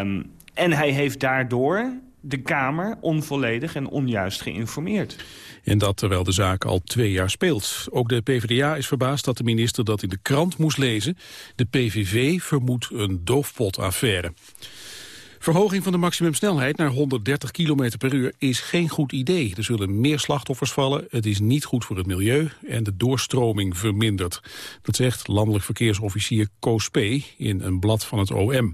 en hij heeft daardoor de Kamer onvolledig en onjuist geïnformeerd. En dat terwijl de zaak al twee jaar speelt. Ook de PvdA is verbaasd dat de minister dat in de krant moest lezen. De PVV vermoedt een doofpotaffaire. Verhoging van de maximumsnelheid naar 130 km per uur is geen goed idee. Er zullen meer slachtoffers vallen, het is niet goed voor het milieu en de doorstroming vermindert. Dat zegt landelijk verkeersofficier Koos P. in een blad van het OM.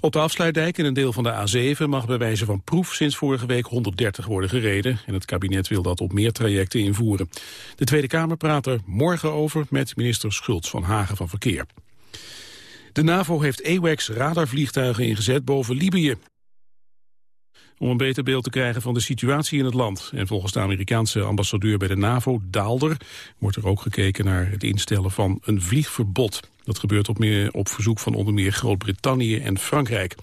Op de afsluitdijk in een deel van de A7 mag bij wijze van proef sinds vorige week 130 worden gereden. En het kabinet wil dat op meer trajecten invoeren. De Tweede Kamer praat er morgen over met minister Schultz van Hagen van Verkeer. De NAVO heeft AWACS radarvliegtuigen ingezet boven Libië om een beter beeld te krijgen van de situatie in het land. En volgens de Amerikaanse ambassadeur bij de NAVO, Daalder, wordt er ook gekeken naar het instellen van een vliegverbod. Dat gebeurt op, meer, op verzoek van onder meer Groot-Brittannië en Frankrijk.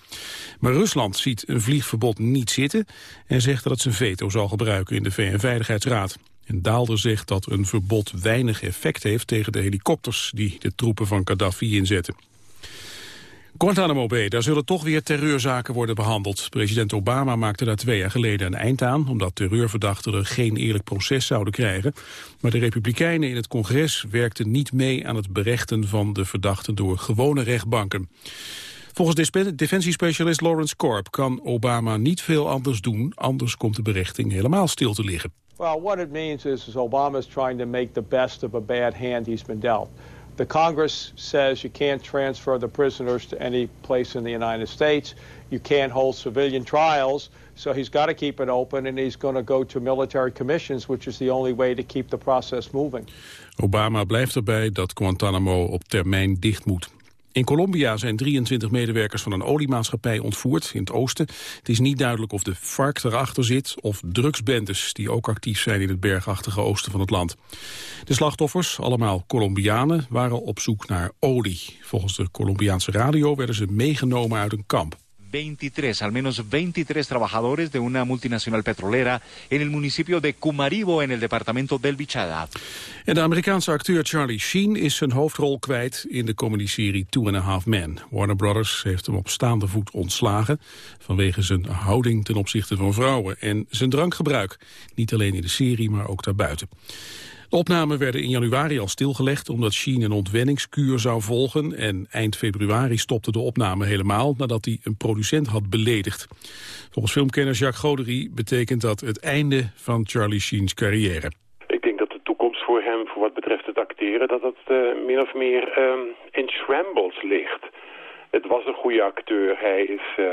Maar Rusland ziet een vliegverbod niet zitten en zegt dat het zijn veto zal gebruiken in de VN-veiligheidsraad. En Daalder zegt dat een verbod weinig effect heeft tegen de helikopters die de troepen van Gaddafi inzetten. Guantanamo Bay, daar zullen toch weer terreurzaken worden behandeld. President Obama maakte daar twee jaar geleden een eind aan... omdat terreurverdachten er geen eerlijk proces zouden krijgen. Maar de Republikeinen in het congres werkten niet mee... aan het berechten van de verdachten door gewone rechtbanken. Volgens defensiespecialist Lawrence Korb kan Obama niet veel anders doen... anders komt de berechting helemaal stil te liggen. Well, what it means is, is Obama is trying to make the best of a bad hand he's been dealt. The Congress says you can't transfer the prisoners to any place in the United States. You can't hold civilian trials. So he's got to keep it open and he's going to go to military commissions, which is the only way to keep the process moving. Obama blijft erbij dat Guantanamo op termijn dicht moet. In Colombia zijn 23 medewerkers van een oliemaatschappij ontvoerd in het oosten. Het is niet duidelijk of de FARC erachter zit of drugsbendes die ook actief zijn in het bergachtige oosten van het land. De slachtoffers, allemaal Colombianen, waren op zoek naar olie. Volgens de Colombiaanse radio werden ze meegenomen uit een kamp. 23, al menos 23 trabajadores de una multinacional petrolera en el municipio de Cumaribo en el departamento del Bichada. En de Amerikaanse acteur Charlie Sheen is zijn hoofdrol kwijt in de comedyserie Two and a Half Men. Warner Brothers heeft hem op staande voet ontslagen vanwege zijn houding ten opzichte van vrouwen en zijn drankgebruik. Niet alleen in de serie, maar ook daarbuiten. De opnamen werden in januari al stilgelegd omdat Sheen een ontwenningskuur zou volgen en eind februari stopte de opname helemaal nadat hij een producent had beledigd. Volgens filmkenner Jacques Godery betekent dat het einde van Charlie Sheen's carrière. Ik denk dat de toekomst voor hem, voor wat betreft het acteren, dat dat uh, min of meer um, in shambles ligt. Het was een goede acteur. Hij is uh,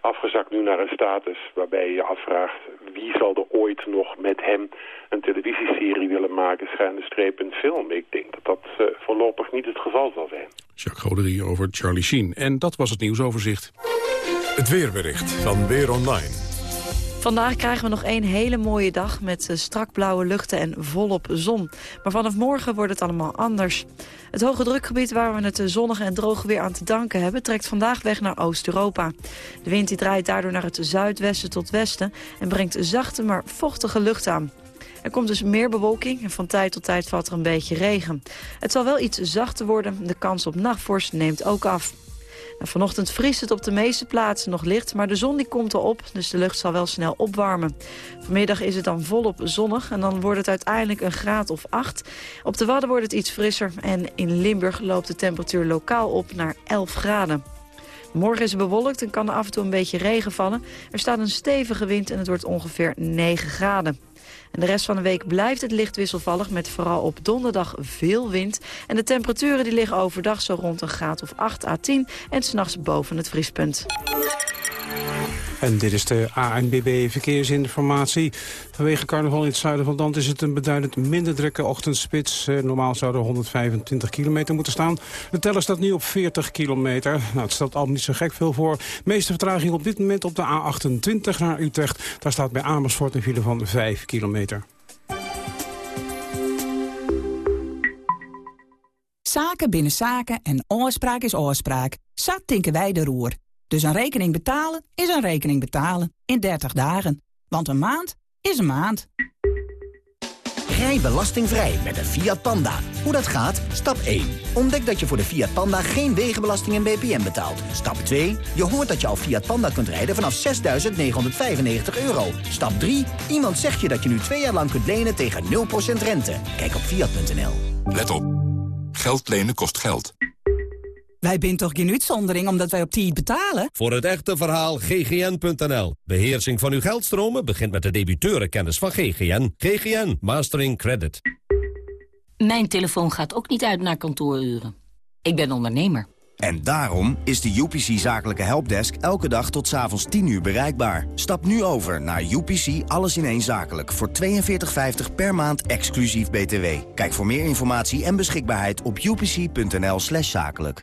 afgezakt nu naar een status waarbij je je afvraagt... wie zal er ooit nog met hem een televisieserie willen maken... schuine streep een film. Ik denk dat dat uh, voorlopig niet het geval zal zijn. Jacques Goderie over Charlie Sheen. En dat was het nieuwsoverzicht. Het weerbericht van Weer Online. Vandaag krijgen we nog één hele mooie dag met eh, strak blauwe luchten en volop zon. Maar vanaf morgen wordt het allemaal anders. Het hoge drukgebied waar we het eh, zonnige en droge weer aan te danken hebben... trekt vandaag weg naar Oost-Europa. De wind die draait daardoor naar het zuidwesten tot westen... en brengt zachte maar vochtige lucht aan. Er komt dus meer bewolking en van tijd tot tijd valt er een beetje regen. Het zal wel iets zachter worden, de kans op nachtvorst neemt ook af. Nou, vanochtend vriest het op de meeste plaatsen nog licht, maar de zon die komt erop, dus de lucht zal wel snel opwarmen. Vanmiddag is het dan volop zonnig en dan wordt het uiteindelijk een graad of 8. Op de Wadden wordt het iets frisser en in Limburg loopt de temperatuur lokaal op naar 11 graden. Morgen is het bewolkt en kan er af en toe een beetje regen vallen. Er staat een stevige wind en het wordt ongeveer 9 graden. En de rest van de week blijft het licht wisselvallig met vooral op donderdag veel wind. En de temperaturen die liggen overdag zo rond een graad of 8 à 10 en s'nachts boven het vriespunt. En dit is de ANBB Verkeersinformatie. Vanwege carnaval in het zuiden van Dant is het een beduidend minder drukke ochtendspits. Eh, normaal zouden 125 kilometer moeten staan. De teller staat nu op 40 kilometer. Nou, het stelt al niet zo gek veel voor. meeste vertraging op dit moment op de A28 naar Utrecht. Daar staat bij Amersfoort een file van 5 kilometer. Zaken binnen zaken en oorspraak is oorspraak. Zat denken wij de roer. Dus een rekening betalen is een rekening betalen. In 30 dagen. Want een maand is een maand. Rij belastingvrij met een Fiat Panda. Hoe dat gaat? Stap 1. Ontdek dat je voor de Fiat Panda geen wegenbelasting en BPM betaalt. Stap 2. Je hoort dat je al Fiat Panda kunt rijden vanaf 6.995 euro. Stap 3. Iemand zegt je dat je nu twee jaar lang kunt lenen tegen 0% rente. Kijk op Fiat.nl. Let op. Geld lenen kost geld. Wij zijn toch geen uitzondering omdat wij op tijd betalen? Voor het echte verhaal ggn.nl. Beheersing van uw geldstromen begint met de debiteurenkennis van GGN. GGN Mastering Credit. Mijn telefoon gaat ook niet uit naar kantooruren. Ik ben ondernemer. En daarom is de UPC Zakelijke Helpdesk elke dag tot s'avonds 10 uur bereikbaar. Stap nu over naar UPC Alles in één Zakelijk voor 42,50 per maand exclusief BTW. Kijk voor meer informatie en beschikbaarheid op upc.nl slash zakelijk.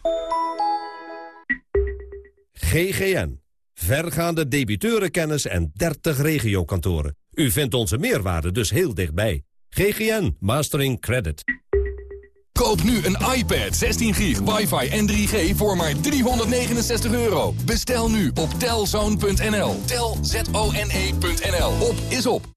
GGN. Vergaande debiteurenkennis en 30 regiokantoren. U vindt onze meerwaarde dus heel dichtbij. GGN Mastering Credit. Koop nu een iPad 16 gig, wifi en 3G voor maar 369 euro. Bestel nu op telzone.nl. Telzone.nl. Op is op.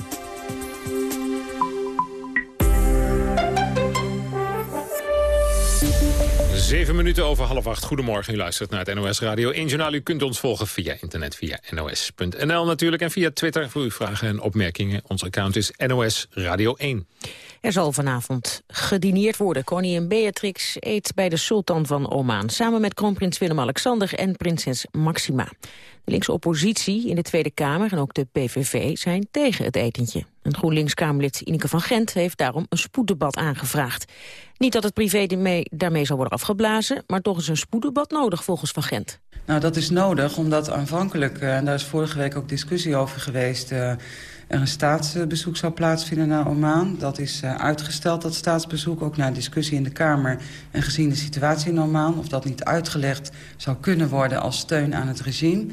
Zeven minuten over half acht. Goedemorgen, u luistert naar het NOS Radio 1 Journaal. U kunt ons volgen via internet, via nos.nl natuurlijk... en via Twitter voor uw vragen en opmerkingen. Ons account is NOS Radio 1. Er zal vanavond gedineerd worden. Koningin Beatrix eet bij de sultan van Oman... samen met kroonprins Willem-Alexander en prinses Maxima. De linkse oppositie in de Tweede Kamer en ook de PVV zijn tegen het etentje. Een GroenLinks-Kamerlid Ineke van Gent heeft daarom een spoeddebat aangevraagd. Niet dat het privé daarmee zal worden afgeblazen... maar toch is een spoeddebat nodig volgens Van Gent. Nou, dat is nodig, omdat aanvankelijk, eh, en daar is vorige week ook discussie over geweest... Uh, er een staatsbezoek zou plaatsvinden naar Oman. Dat is uh, uitgesteld, dat staatsbezoek, ook na discussie in de Kamer... en gezien de situatie in Oman, of dat niet uitgelegd zou kunnen worden als steun aan het regime...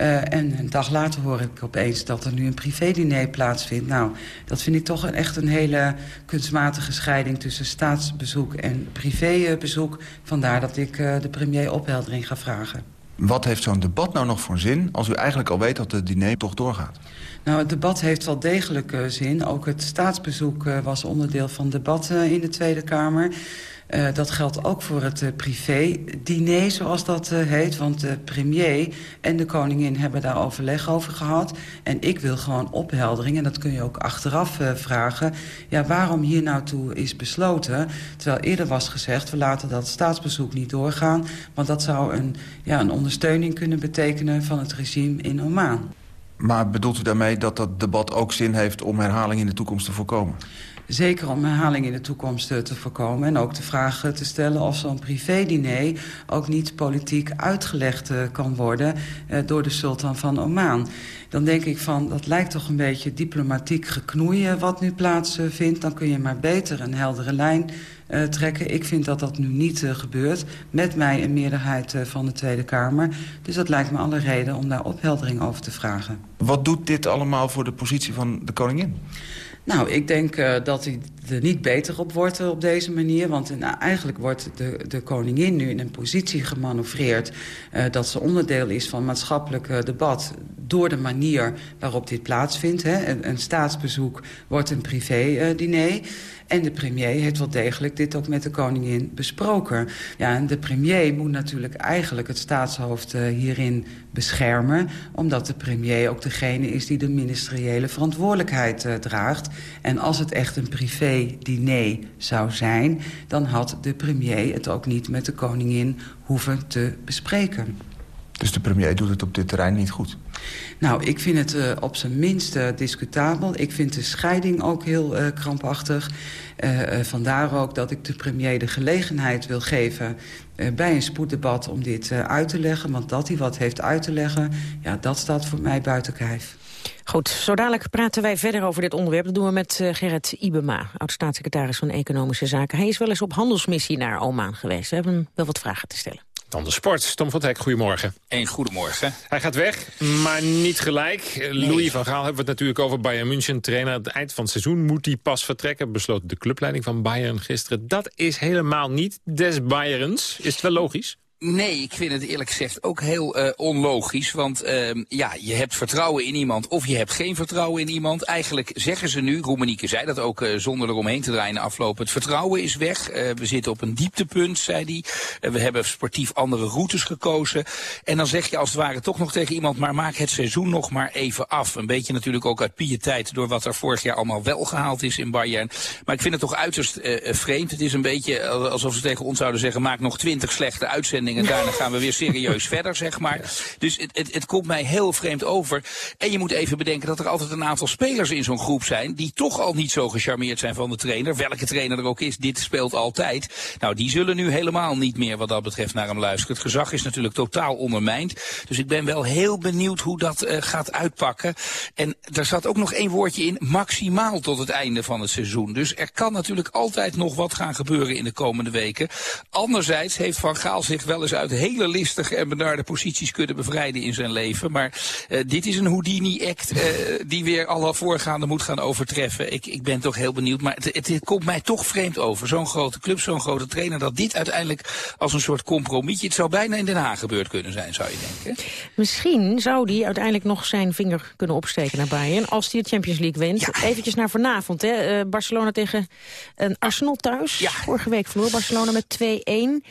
Uh, en een dag later hoor ik opeens dat er nu een privédiner plaatsvindt. Nou, dat vind ik toch een, echt een hele kunstmatige scheiding... tussen staatsbezoek en privébezoek. Vandaar dat ik uh, de premier opheldering ga vragen. Wat heeft zo'n debat nou nog voor zin... als u eigenlijk al weet dat het diner toch doorgaat? Nou, het debat heeft wel degelijk uh, zin. Ook het staatsbezoek was onderdeel van debat in de Tweede Kamer... Uh, dat geldt ook voor het uh, privé-diner, zoals dat uh, heet. Want de premier en de koningin hebben daar overleg over gehad. En ik wil gewoon opheldering, en dat kun je ook achteraf vragen... ja, waarom hier nou toe is besloten. Terwijl eerder was gezegd, we laten dat staatsbezoek niet doorgaan... want dat zou een, ja, een ondersteuning kunnen betekenen van het regime in Oman. Maar bedoelt u daarmee dat dat debat ook zin heeft om herhaling in de toekomst te voorkomen? Zeker om herhaling in de toekomst te voorkomen. En ook de vraag te stellen of zo'n privédiner ook niet politiek uitgelegd kan worden eh, door de sultan van Oman. Dan denk ik van, dat lijkt toch een beetje diplomatiek geknoeien wat nu plaatsvindt. Dan kun je maar beter een heldere lijn trekken. Ik vind dat dat nu niet gebeurt. Met mij een meerderheid van de Tweede Kamer. Dus dat lijkt me alle reden om daar opheldering over te vragen. Wat doet dit allemaal voor de positie van de koningin? Nou, ik denk uh, dat hij er niet beter op wordt uh, op deze manier. Want nou, eigenlijk wordt de, de koningin nu in een positie gemanoeuvreerd... Dat ze onderdeel is van maatschappelijk debat... door de manier waarop dit plaatsvindt. Hè. Een, een staatsbezoek wordt een privé-diner... En de premier heeft wel degelijk dit ook met de koningin besproken. Ja, en de premier moet natuurlijk eigenlijk het staatshoofd uh, hierin beschermen... omdat de premier ook degene is die de ministeriële verantwoordelijkheid uh, draagt. En als het echt een privé-diner zou zijn... dan had de premier het ook niet met de koningin hoeven te bespreken. Dus de premier doet het op dit terrein niet goed? Nou, ik vind het uh, op zijn minst uh, discutabel. Ik vind de scheiding ook heel uh, krampachtig. vandaar ook dat ik de premier de gelegenheid wil geven... bij een spoeddebat om dit uit te leggen. Want dat hij wat heeft uit te leggen, ja, dat staat voor mij buiten kijf. Goed, zo dadelijk praten wij verder over dit onderwerp. Dat doen we met Gerrit Ibema, oud-staatssecretaris van Economische Zaken. Hij is wel eens op handelsmissie naar Oman geweest. We hebben hem wel wat vragen te stellen. Dan de sport. Tom van Hek, goedemorgen. Een goedemorgen. Hij gaat weg, maar niet gelijk. Louis van Gaal hebben we het natuurlijk over Bayern München. Trainer aan het eind van het seizoen moet hij pas vertrekken. Besloot de clubleiding van Bayern gisteren. Dat is helemaal niet des Bayerns. Is het wel logisch? Nee, ik vind het eerlijk gezegd ook heel uh, onlogisch. Want uh, ja, je hebt vertrouwen in iemand of je hebt geen vertrouwen in iemand. Eigenlijk zeggen ze nu, Roemenieke zei dat ook uh, zonder eromheen te draaien aflopen. Het vertrouwen is weg. we zitten op een dieptepunt, zei hij. we hebben sportief andere routes gekozen. En dan zeg je als het ware toch nog tegen iemand... maar maak het seizoen nog maar even af. Een beetje natuurlijk ook uit pietijd door wat er vorig jaar allemaal wel gehaald is in Bayern. Maar ik vind het toch uiterst vreemd. Het is een beetje alsof ze tegen ons zouden zeggen... maak nog twintig slechte uitzendingen en daarna gaan we weer serieus verder, zeg maar. Dus het, het, het komt mij heel vreemd over. En je moet even bedenken dat er altijd een aantal spelers in zo'n groep zijn... die toch al niet zo gecharmeerd zijn van de trainer. Welke trainer er ook is, dit speelt altijd. Nou, die zullen nu helemaal niet meer wat dat betreft naar hem luisteren. Het gezag is natuurlijk totaal ondermijnd. Dus ik ben wel heel benieuwd hoe dat uh, gaat uitpakken. En daar zat ook nog één woordje in, maximaal tot het einde van het seizoen. Dus er kan natuurlijk altijd nog wat gaan gebeuren in de komende weken. Anderzijds heeft Van Gaal zich wel wel eens uit hele listige en benarde posities kunnen bevrijden in zijn leven. Maar uh, dit is een Houdini-act uh, die weer alle voorgaande moet gaan overtreffen. Ik, ik ben toch heel benieuwd. Maar het, het, het komt mij toch vreemd over. Zo'n grote club, zo'n grote trainer, dat dit uiteindelijk als een soort compromisje... het zou bijna in Den Haag gebeurd kunnen zijn, zou je denken. Misschien zou die uiteindelijk nog zijn vinger kunnen opsteken naar Bayern... als hij de Champions League wint. Ja. Eventjes naar vanavond, hè. Uh, Barcelona tegen een Arsenal thuis. Ja. Vorige week verloor Barcelona met 2-1.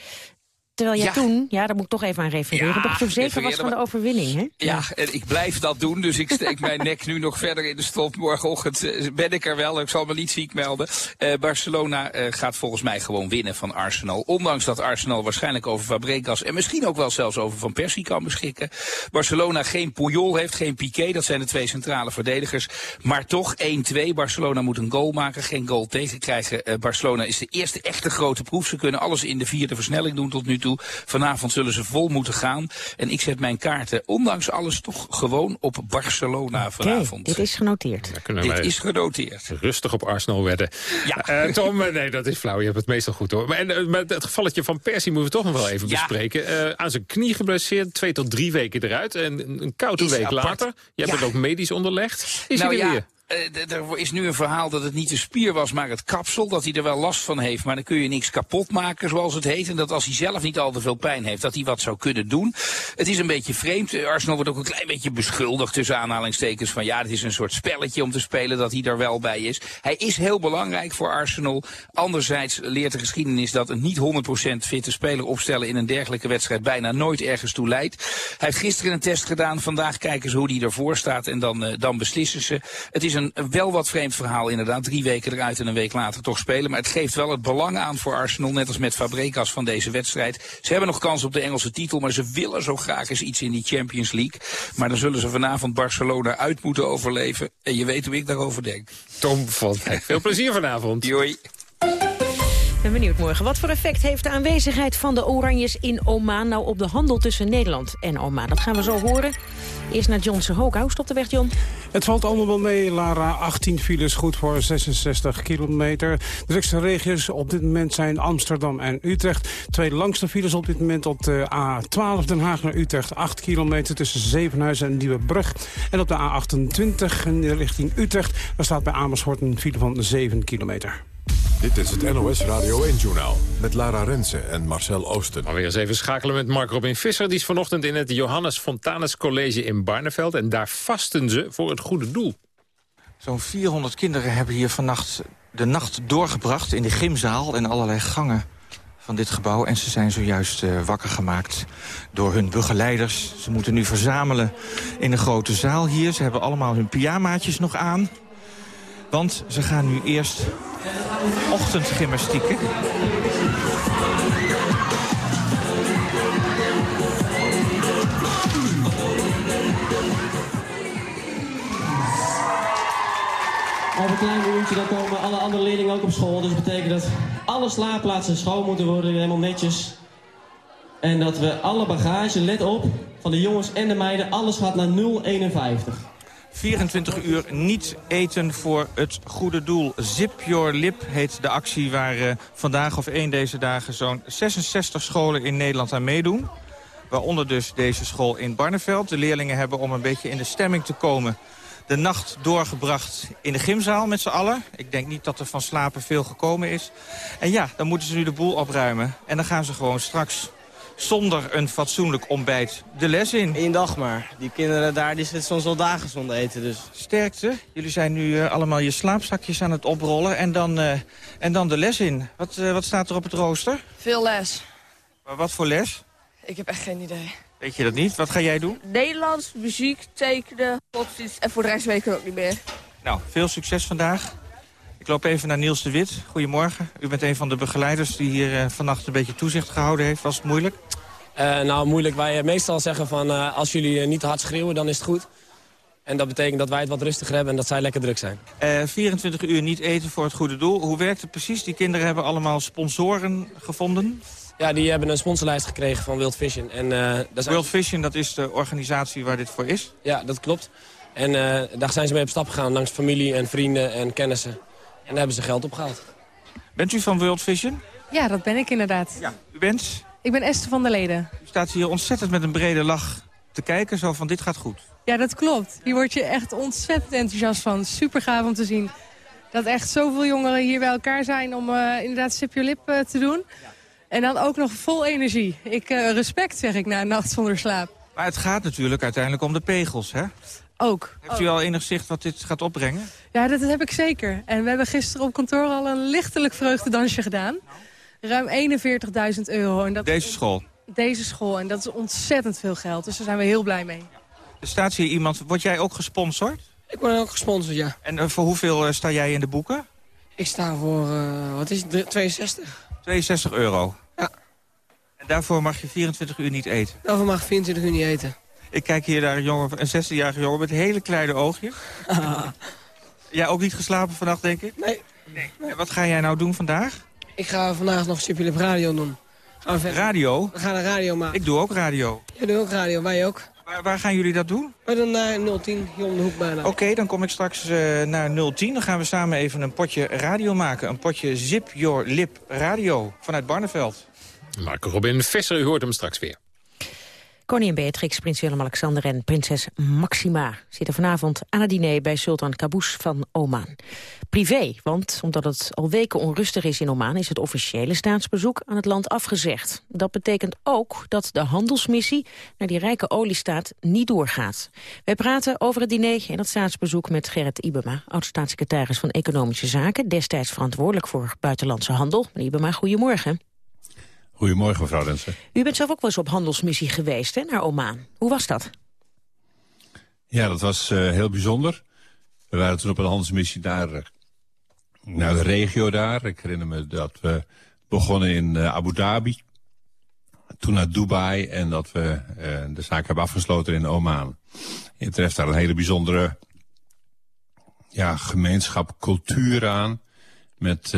Terwijl je ja. toen, ja, daar moet ik toch even aan refereren, ja, toch zo zeker was van de overwinning, hè? Ja, en ik blijf dat doen, dus ik steek mijn nek nu nog verder in de stop. Morgenochtend uh, ben ik er wel, ik zal me niet ziek melden. Uh, Barcelona uh, gaat volgens mij gewoon winnen van Arsenal. Ondanks dat Arsenal waarschijnlijk over Fabregas en misschien ook wel zelfs over Van Persie kan beschikken. Barcelona geen Puyol heeft, geen Piqué, dat zijn de twee centrale verdedigers. Maar toch 1-2, Barcelona moet een goal maken, geen goal tegenkrijgen. Barcelona is de eerste echte grote proef. Ze kunnen alles in de vierde versnelling doen tot nu toe toe. Vanavond zullen ze vol moeten gaan. En ik zet mijn kaarten, ondanks alles, toch gewoon op Barcelona vanavond. dit is genoteerd. Dit is genoteerd. Rustig op Arsenal wedden. Ja. Uh, Tom, eh, nee, dat is flauw. Je hebt het meestal goed hoor. Maar, en, met het gevalletje van Persie moeten we toch nog wel even ja. bespreken. Uh, aan zijn knie geblesseerd, twee tot drie weken eruit. En een koude week apart. later. Je hebt het ook medisch onderlegd. Is nou, hij ja. weer? Uh, er is nu een verhaal dat het niet de spier was, maar het kapsel. Dat hij er wel last van heeft, maar dan kun je niks kapot maken, zoals het heet. En dat als hij zelf niet al te veel pijn heeft, dat hij wat zou kunnen doen. Het is een beetje vreemd. Arsenal wordt ook een klein beetje beschuldigd tussen aanhalingstekens van... ja, het is een soort spelletje om te spelen dat hij er wel bij is. Hij is heel belangrijk voor Arsenal. Anderzijds leert de geschiedenis dat een niet 100% fitte speler opstellen... in een dergelijke wedstrijd bijna nooit ergens toe leidt. Hij heeft gisteren een test gedaan. Vandaag kijken ze hoe hij ervoor staat en dan, uh, dan beslissen ze. Het is een wel wat vreemd verhaal inderdaad. Drie weken eruit en een week later toch spelen. Maar het geeft wel het belang aan voor Arsenal, net als met Fabregas van deze wedstrijd. Ze hebben nog kans op de Engelse titel, maar ze willen zo graag eens iets in die Champions League. Maar dan zullen ze vanavond Barcelona uit moeten overleven. En je weet hoe ik daarover denk. Tom van Veel plezier vanavond. Doei ben benieuwd morgen. Wat voor effect heeft de aanwezigheid van de Oranjes in Oman... nou op de handel tussen Nederland en Oman? Dat gaan we zo horen. Eerst naar John Sehoka. Hoe stopt de weg, John? Het valt allemaal wel mee, Lara. 18 files, goed voor 66 kilometer. De drukste regio's op dit moment zijn Amsterdam en Utrecht. Twee langste files op dit moment op de A12 Den Haag naar Utrecht. 8 kilometer tussen Zevenhuizen en Nieuwebrug. En op de A28 in richting Utrecht. Daar staat bij Amersfoort een file van 7 kilometer. Dit is het NOS Radio 1-journaal met Lara Rensen en Marcel Oosten. Maar weer eens even schakelen met Mark Robin Visser. Die is vanochtend in het Johannes Fontanus College in Barneveld. En daar vasten ze voor het goede doel. Zo'n 400 kinderen hebben hier vannacht de nacht doorgebracht... in de gymzaal en allerlei gangen van dit gebouw. En ze zijn zojuist uh, wakker gemaakt door hun begeleiders. Ze moeten nu verzamelen in de grote zaal hier. Ze hebben allemaal hun pyjamaatjes nog aan. Want ze gaan nu eerst ochtendgymnastieken. Over een klein dan komen alle andere leerlingen ook op school. Dus dat betekent dat alle slaapplaatsen schoon moeten worden, helemaal netjes. En dat we alle bagage, let op, van de jongens en de meiden, alles gaat naar 0,51. 24 uur niet eten voor het goede doel. Zip Your Lip heet de actie waar uh, vandaag of één deze dagen zo'n 66 scholen in Nederland aan meedoen. Waaronder dus deze school in Barneveld. De leerlingen hebben om een beetje in de stemming te komen de nacht doorgebracht in de gymzaal met z'n allen. Ik denk niet dat er van slapen veel gekomen is. En ja, dan moeten ze nu de boel opruimen. En dan gaan ze gewoon straks zonder een fatsoenlijk ontbijt de les in. Eén dag maar. Die kinderen daar die zitten soms al dagen zonder eten. Dus. Sterkte. Jullie zijn nu uh, allemaal je slaapzakjes aan het oprollen en dan, uh, en dan de les in. Wat, uh, wat staat er op het rooster? Veel les. Maar wat voor les? Ik heb echt geen idee. Weet je dat niet? Wat ga jij doen? Nederlands, muziek, tekenen, godsdienst en voor de rest weet ik het ook niet meer. Nou, veel succes vandaag. Ik loop even naar Niels de Wit. Goedemorgen. U bent een van de begeleiders die hier uh, vannacht een beetje toezicht gehouden heeft. Was het moeilijk? Uh, nou, moeilijk. Wij meestal zeggen van uh, als jullie niet hard schreeuwen, dan is het goed. En dat betekent dat wij het wat rustiger hebben en dat zij lekker druk zijn. 24 uur niet eten voor het goede doel. Hoe werkt het precies? Die kinderen hebben allemaal sponsoren gevonden? Ja, die hebben een sponsorlijst gekregen van World Vision. En, dat World Vision, dat is de organisatie waar dit voor is? Ja, dat klopt. En daar zijn ze mee op stap gegaan langs familie en vrienden en kennissen. En daar hebben ze geld opgehaald. Bent u van World Vision? Ja, dat ben ik inderdaad. Ja. U bent? Ik ben Esther van der Leden. U staat hier ontzettend met een brede lach te kijken, zo van dit gaat goed. Ja, dat klopt. Hier word je echt ontzettend enthousiast van. Super gaaf om te zien dat echt zoveel jongeren hier bij elkaar zijn om uh, inderdaad Sip Your Lip uh, te doen. En dan ook nog vol energie. Ik, uh, respect zeg ik na een nacht zonder slaap. Maar het gaat natuurlijk uiteindelijk om de pegels, hè? Ook. Heeft u al enig zicht wat dit gaat opbrengen? Ja, dat heb ik zeker. En we hebben gisteren op kantoor al een lichtelijk vreugdedansje gedaan. Ruim 41.000 euro. En dat Deze school? Deze school. En dat is ontzettend veel geld. Dus daar zijn we heel blij mee. Er staat hier iemand. Word jij ook gesponsord? Ik word ook gesponsord, ja. En uh, voor hoeveel uh, sta jij in de boeken? Ik sta voor, uh, wat is het, 62. 62 euro? Ja. En daarvoor mag je 24 uur niet eten? Daarvoor mag ik 24 uur niet eten. Ik kijk hier naar een, jongen, een 16-jarige jongen met hele kleine oogjes. Ah. Jij ook niet geslapen vannacht, denk ik? Nee. nee. En wat ga jij nou doen vandaag? Ik ga vandaag nog Superlip Radio doen. Gaan we radio? We gaan een radio maken. Ik doe ook radio. Jij doet ook radio, wij ook. Waar, waar gaan jullie dat doen? Wij doen naar 010, hier om de hoek bijna. Oké, okay, dan kom ik straks uh, naar 010. Dan gaan we samen even een potje radio maken. Een potje Zip Your Lip Radio vanuit Barneveld. Marco Robin Visser, u hoort hem straks weer. Koningin Beatrix, prins Willem-Alexander en prinses Maxima... zitten vanavond aan het diner bij Sultan Qaboos van Oman. Privé, want omdat het al weken onrustig is in Oman... is het officiële staatsbezoek aan het land afgezegd. Dat betekent ook dat de handelsmissie naar die rijke oliestaat niet doorgaat. Wij praten over het diner en het staatsbezoek met Gerrit Ibema... oud-staatssecretaris van Economische Zaken... destijds verantwoordelijk voor buitenlandse handel. Ibema, goedemorgen. Goedemorgen, mevrouw Rensen. U bent zelf ook wel eens op handelsmissie geweest hè, naar Oman. Hoe was dat? Ja, dat was uh, heel bijzonder. We waren toen op een handelsmissie naar, uh, naar de regio daar. Ik herinner me dat we begonnen in uh, Abu Dhabi. Toen naar Dubai en dat we de zaak hebben afgesloten in Oman. Je treft daar een hele bijzondere ja, gemeenschap, cultuur aan. Met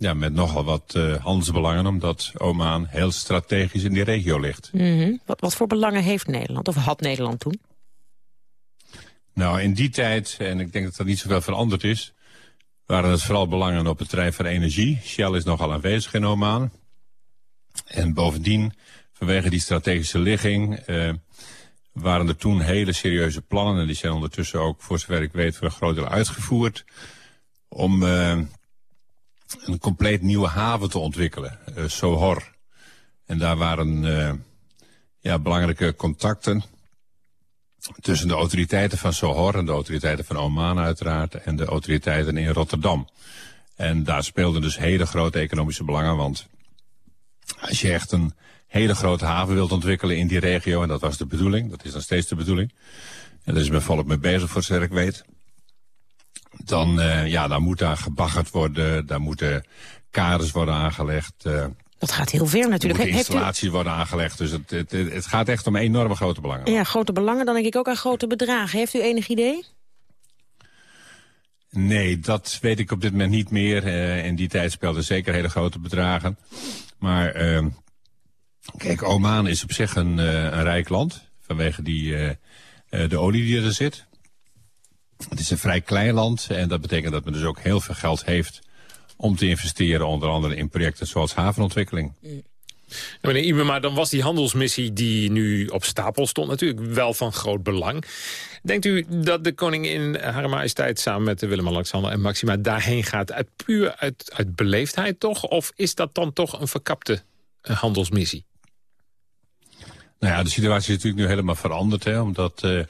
ja, met nogal wat uh, handelsbelangen, omdat Oman heel strategisch in die regio ligt. Mm -hmm. wat, wat voor belangen heeft Nederland, of had Nederland toen? Nou, in die tijd, en ik denk dat dat niet zoveel veranderd is... waren het vooral belangen op het terrein van energie. Shell is nogal aanwezig in Oman. En bovendien, vanwege die strategische ligging... Uh, waren er toen hele serieuze plannen... en die zijn ondertussen ook, voor zover ik weet, voor een groot deel uitgevoerd... om... Uh, een compleet nieuwe haven te ontwikkelen, uh, Sohor. En daar waren uh, ja, belangrijke contacten tussen de autoriteiten van Sohor en de autoriteiten van Oman uiteraard en de autoriteiten in Rotterdam. En daar speelden dus hele grote economische belangen, want als je echt een hele grote haven wilt ontwikkelen in die regio, en dat was de bedoeling, dat is nog steeds de bedoeling, en daar is men volop mee bezig voor zover ik weet, dan, uh, ja, dan moet daar gebaggerd worden, daar moeten kaders worden aangelegd. Uh, dat gaat heel ver natuurlijk. Er installaties u... worden aangelegd, dus het, het, het, gaat echt om enorme grote belangen. Ja, grote belangen, dan denk ik ook aan grote bedragen. Heeft u enig idee? Nee, dat weet ik op dit moment niet meer. Uh, in die tijd speelden zeker hele grote bedragen. Maar uh, kijk, Oman is op zich een, een rijk land. Vanwege die, de olie die er zit. Het is een vrij klein land. En dat betekent dat men dus ook heel veel geld heeft... om te investeren onder andere in projecten zoals havenontwikkeling. Meneer Ibema, dan was die handelsmissie die nu op stapel stond natuurlijk wel van groot belang. Denkt u dat de koningin haar majesteit samen met Willem-Alexander en Maxima daarheen gaat uit puur uit, uit beleefdheid toch? Of is dat dan toch een verkapte uh, handelsmissie? Nou ja, de situatie is natuurlijk nu helemaal veranderd. Hè, omdat uh,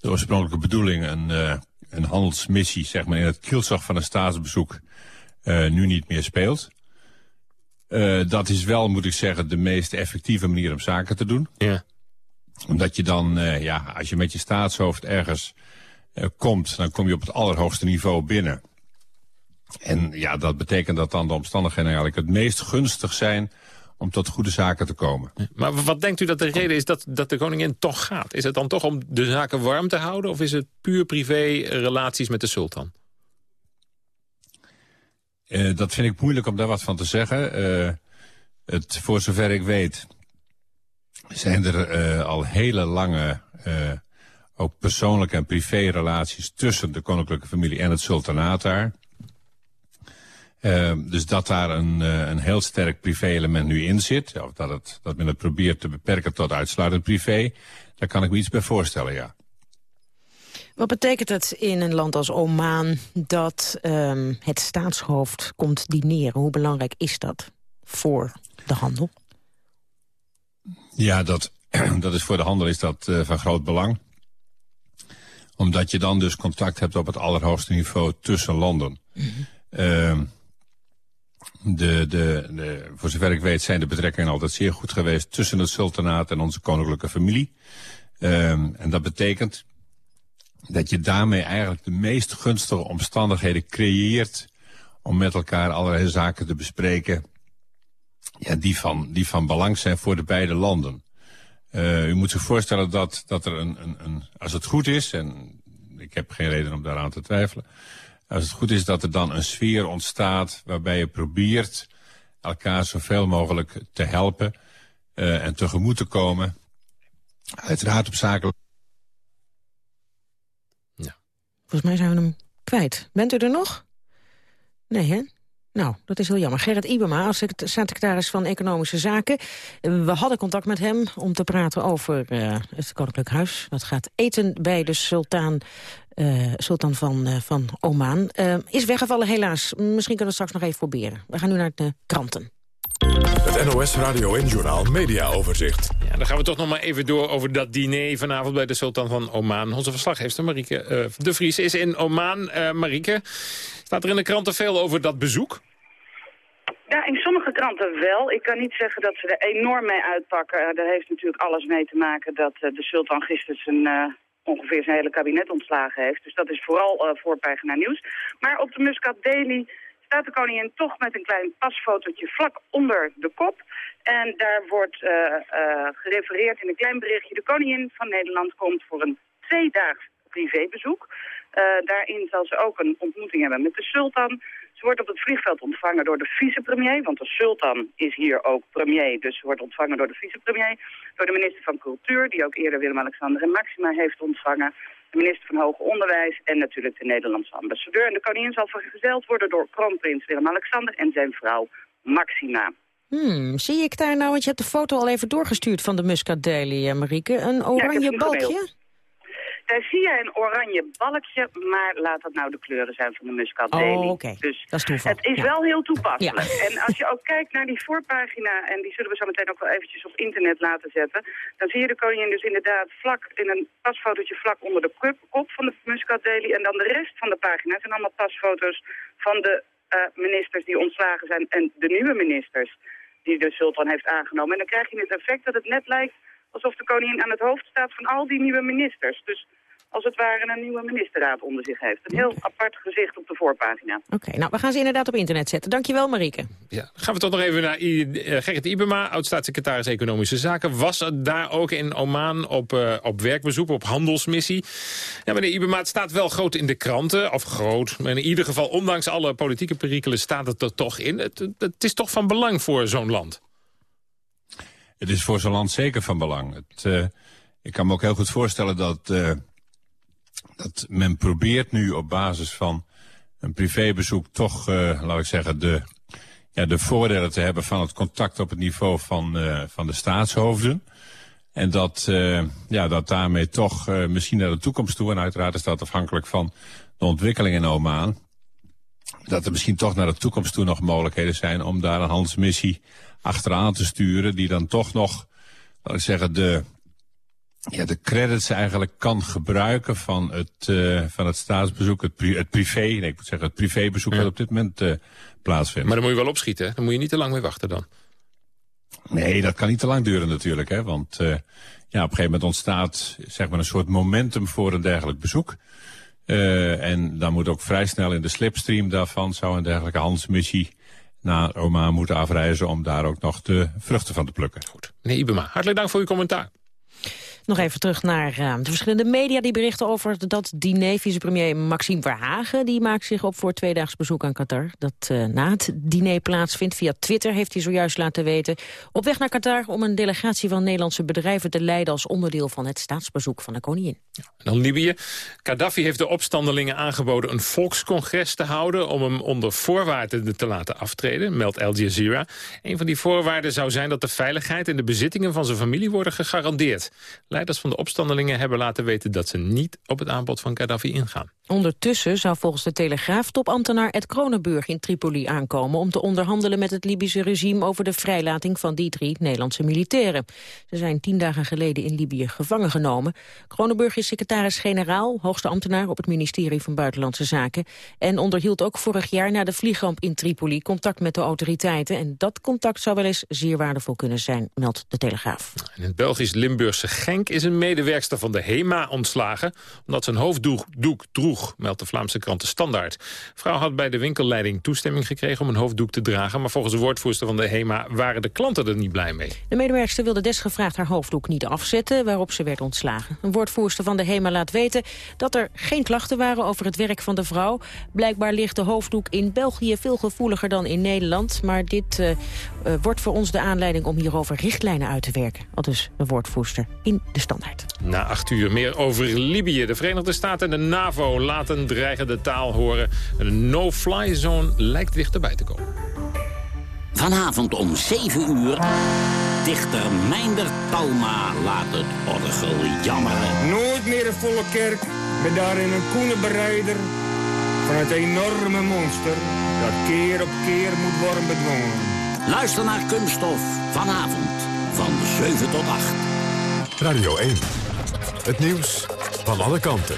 de oorspronkelijke bedoeling een, uh, een handelsmissie zeg maar, in het kielzog van een staatsbezoek nu niet meer speelt. Uh, dat is wel, moet ik zeggen, de meest effectieve manier om zaken te doen. Ja. Omdat je dan, ja, als je met je staatshoofd ergens komt... dan kom je op het allerhoogste niveau binnen. En ja, dat betekent dat dan de omstandigheden eigenlijk het meest gunstig zijn om tot goede zaken te komen. Maar wat denkt u dat de reden is dat, dat de koningin toch gaat? Is het dan toch om de zaken warm te houden... of is het puur privé relaties met de sultan? Uh, dat vind ik moeilijk om daar wat van te zeggen. Uh, het, voor zover ik weet zijn er uh, al hele lange ook persoonlijke en privé-relaties tussen de koninklijke familie en het sultanaat daar. Dus dat daar een, een heel sterk privé-element nu in zit, of dat, het, dat men het probeert te beperken tot uitsluitend privé, daar kan ik me iets bij voorstellen, ja. Wat betekent het in een land als Oman dat um, het staatshoofd komt dineren? Hoe belangrijk is dat voor de handel? Ja, dat, dat is voor de handel is dat uh, van groot belang. Omdat je dan dus contact hebt op het allerhoogste niveau tussen landen. Mm -hmm. uh, de, de, voor zover ik weet zijn de betrekkingen altijd zeer goed geweest... tussen het sultanaat en onze koninklijke familie. Uh, en dat betekent dat je daarmee eigenlijk de meest gunstige omstandigheden creëert... om met elkaar allerlei zaken te bespreken... Ja, die, van, die van belang zijn voor de beide landen. Uh, u moet zich voorstellen dat, dat er een, een, een... Als het goed is, en ik heb geen reden om daaraan te twijfelen... als het goed is dat er dan een sfeer ontstaat... waarbij je probeert elkaar zoveel mogelijk te helpen... Uh, en tegemoet te komen. Uiteraard op zaken Volgens mij zijn we hem kwijt. Bent u er nog? Nee, hè? Nou, dat is heel jammer. Gerrit Ibema, als staatssecretaris van Economische Zaken. We hadden contact met hem om te praten over uh, het Koninklijk Huis. Dat gaat eten bij de sultan, uh, sultan van, uh, van Oman. is weggevallen helaas. Misschien kunnen we straks nog even proberen. We gaan nu naar de kranten. Het NOS Radio en Journaal Media Overzicht. Ja, dan gaan we toch nog maar even door over dat diner vanavond bij de Sultan van Oman. Onze verslaggever Marieke uh, de Vries is in Oman. Uh, Marieke, staat er in de kranten veel over dat bezoek? Ja, in sommige kranten wel. Ik kan niet zeggen dat ze er enorm mee uitpakken. Daar heeft natuurlijk alles mee te maken dat uh, de sultan gisteren zijn, uh, ongeveer zijn hele kabinet ontslagen heeft. Dus dat is vooral uh, voorpagina nieuws. Maar op de Muscat Daily staat de koningin toch met een klein pasfotootje vlak onder de kop. En daar wordt uh, gerefereerd in een klein berichtje... de koningin van Nederland komt voor een tweedaags privébezoek. Daarin zal ze ook een ontmoeting hebben met de sultan. Ze wordt op het vliegveld ontvangen door de vicepremier... want de sultan is hier ook premier, dus ze wordt ontvangen door de vicepremier... door de minister van Cultuur, die ook eerder Willem-Alexander en Maxima heeft ontvangen de minister van Hoger Onderwijs en natuurlijk de Nederlandse ambassadeur. En de koningin zal vergezeld worden door kroonprins Willem-Alexander en zijn vrouw Maxima. Hmm, zie ik daar nou, want je hebt de foto al even doorgestuurd van de Muscat Daily, eh, Marieke. Een oranje ja, balkje? Daar zie je een oranje balkje, maar laat dat nou de kleuren zijn van de Muscat oh, Daily. Okay. Dus dat is toeval. Het is ja. wel heel toepasselijk. Ja. En als je ook kijkt naar die voorpagina, en die zullen we zo meteen ook wel eventjes op internet laten zetten, dan zie je de koningin dus inderdaad vlak in een pasfotootje vlak onder de kop van de Muscat Daily. En dan de rest van de pagina zijn allemaal pasfoto's van de uh, ministers die ontslagen zijn en de nieuwe ministers die de sultan heeft aangenomen. En dan krijg je het effect dat het net lijkt alsof de koningin aan het hoofd staat van al die nieuwe ministers. Dus als het ware een nieuwe ministerraad onder zich heeft. Een heel apart gezicht op de voorpagina. Oké, nou, we gaan ze inderdaad op internet zetten. Dankjewel, Marieke. Ja, gaan we toch nog even naar I uh, Gerrit Ibema, oud-staatssecretaris Economische Zaken. Was daar ook in Oman op, uh, op werkbezoek, op handelsmissie. Ja, meneer Ibema, het staat wel groot in de kranten. Of groot, maar in ieder geval, ondanks alle politieke perikelen, staat het er toch in. Het, het is toch van belang voor zo'n land? Het is voor zo'n land zeker van belang. Het, uh, ik kan me ook heel goed voorstellen dat, uh, dat men probeert nu op basis van een privébezoek toch, uh, laat ik zeggen, de, ja, de voordelen te hebben van het contact op het niveau van, van de staatshoofden. En dat, ja, dat daarmee toch misschien naar de toekomst toe, en uiteraard is dat afhankelijk van de ontwikkeling in Oman, dat er misschien toch naar de toekomst toe nog mogelijkheden zijn om daar een handelsmissie achteraan te sturen... die dan toch nog, laat ik zeggen, de, ja, de credits eigenlijk kan gebruiken van het, uh, van het staatsbezoek, het, pri het privé, nee, ik moet zeggen het privébezoek ja. dat op dit moment uh, plaatsvindt. Maar dan moet je wel opschieten, hè? dan moet je niet te lang mee wachten dan. Nee, dat kan niet te lang duren natuurlijk, hè? want uh, ja, op een gegeven moment ontstaat zeg maar, een soort momentum voor een dergelijk bezoek. En dan moet ook vrij snel in de slipstream daarvan zou een dergelijke handelsmissie naar Oman moeten afreizen om daar ook nog de vruchten van te plukken. Goed. Meneer Ibema, hartelijk dank voor uw commentaar. Nog even terug naar uh, de verschillende media die berichten over dat diner. Vicepremier Maxime Verhagen die maakt zich op voor tweedaags bezoek aan Qatar. Dat uh, na het diner plaatsvindt. Via Twitter heeft hij zojuist laten weten. Op weg naar Qatar om een delegatie van Nederlandse bedrijven te leiden... als onderdeel van het staatsbezoek van de koningin. Dan Libië. Gaddafi heeft de opstandelingen aangeboden een volkscongres te houden... om hem onder voorwaarden te laten aftreden, meldt Al Jazeera. Een van die voorwaarden zou zijn dat de veiligheid en de bezittingen van zijn familie worden gegarandeerd. Leiders van de opstandelingen hebben laten weten dat ze niet op het aanbod van Gaddafi ingaan. Ondertussen zou volgens de Telegraaf topambtenaar Ed Kronenburg in Tripoli aankomen om te onderhandelen met het Libische regime over de vrijlating van die drie Nederlandse militairen. Ze zijn tien dagen geleden in Libië gevangen genomen. Kronenburg is secretaris-generaal, hoogste ambtenaar op het ministerie van Buitenlandse Zaken en onderhield ook vorig jaar na de vliegramp in Tripoli contact met de autoriteiten. En dat contact zou wel eens zeer waardevol kunnen zijn, meldt de Telegraaf. In het Belgisch-Limburgse Genk is een medewerkster van de HEMA ontslagen omdat ze een hoofddoek droeg meldt de Vlaamse krant De Standaard. vrouw had bij de winkelleiding toestemming gekregen om een hoofddoek te dragen... maar volgens de woordvoerster van de HEMA waren de klanten er niet blij mee. De medewerkster wilde desgevraagd haar hoofddoek niet afzetten... waarop ze werd ontslagen. Een woordvoerster van de HEMA laat weten dat er geen klachten waren over het werk van de vrouw. Blijkbaar ligt de hoofddoek in België veel gevoeliger dan in Nederland. Maar dit uh, uh, wordt voor ons de aanleiding om hierover richtlijnen uit te werken. Al dus de woordvoerster in De Standaard. Na acht uur meer over Libië. De Verenigde Staten en de NAVO laten dreigende taal horen. Een no-fly zone lijkt dichterbij te komen. Vanavond om 7 uur. Dichter Meinder Talma laat het orgel jammeren. Nooit meer een volle kerk met daarin een koene bereider van het enorme monster dat keer op keer moet worden bedwongen. Luister naar Kunststof vanavond van 7 tot 8. Radio 1. Het nieuws van alle kanten.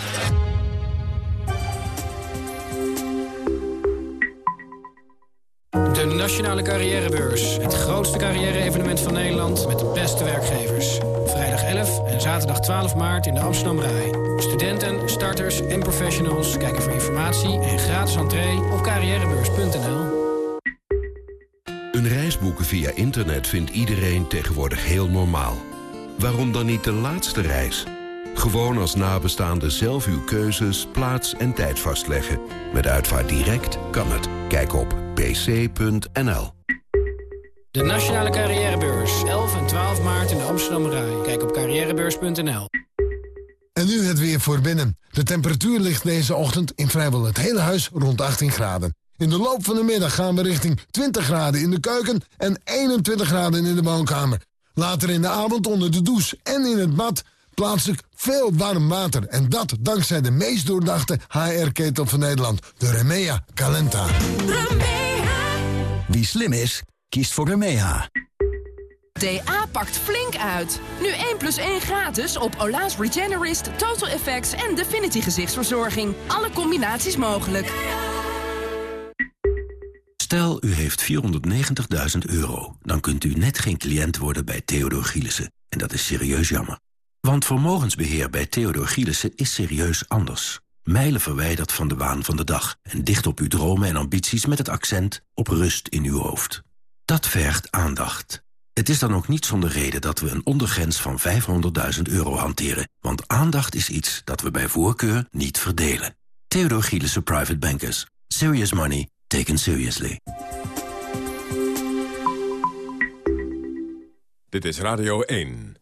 De Nationale Carrièrebeurs. Het grootste carrière-evenement van Nederland met de beste werkgevers. Vrijdag 11 en zaterdag 12 maart in de Amsterdam Rai. Studenten, starters en professionals kijken voor informatie en gratis entree op carrièrebeurs.nl. Een reis boeken via internet vindt iedereen tegenwoordig heel normaal. Waarom dan niet de laatste reis? Gewoon als nabestaande zelf uw keuzes, plaats en tijd vastleggen. Met Uitvaart Direct kan het. Kijk op pc.nl. De Nationale Carrièrebeurs. 11 en 12 maart in de Amsterdam Rai. Kijk op carrièrebeurs.nl. En nu het weer voor binnen. De temperatuur ligt deze ochtend in vrijwel het hele huis rond 18 graden. In de loop van de middag gaan we richting 20 graden in de keuken en 21 graden in de woonkamer. Later in de avond onder de douche en in het bad plaatselijk veel warm water. En dat dankzij de meest doordachte HR-ketel van Nederland, de Remea Calenta. Remea. Wie slim is, kiest voor Remea. DA pakt flink uit. Nu 1 plus 1 gratis op Ola's Regenerist, Total Effects en Definity gezichtsverzorging. Alle combinaties mogelijk. Stel, u heeft 490.000 euro. Dan kunt u net geen cliënt worden bij Theodor Gielissen. En dat is serieus jammer. Want vermogensbeheer bij Theodor Gielissen is serieus anders. Mijlen verwijderd van de waan van de dag en dicht op uw dromen en ambities met het accent op rust in uw hoofd. Dat vergt aandacht. Het is dan ook niet zonder reden dat we een ondergrens van 500.000 euro hanteren. Want aandacht is iets dat we bij voorkeur niet verdelen. Theodor Gielissen Private Bankers. Serious money taken seriously. Dit is Radio 1.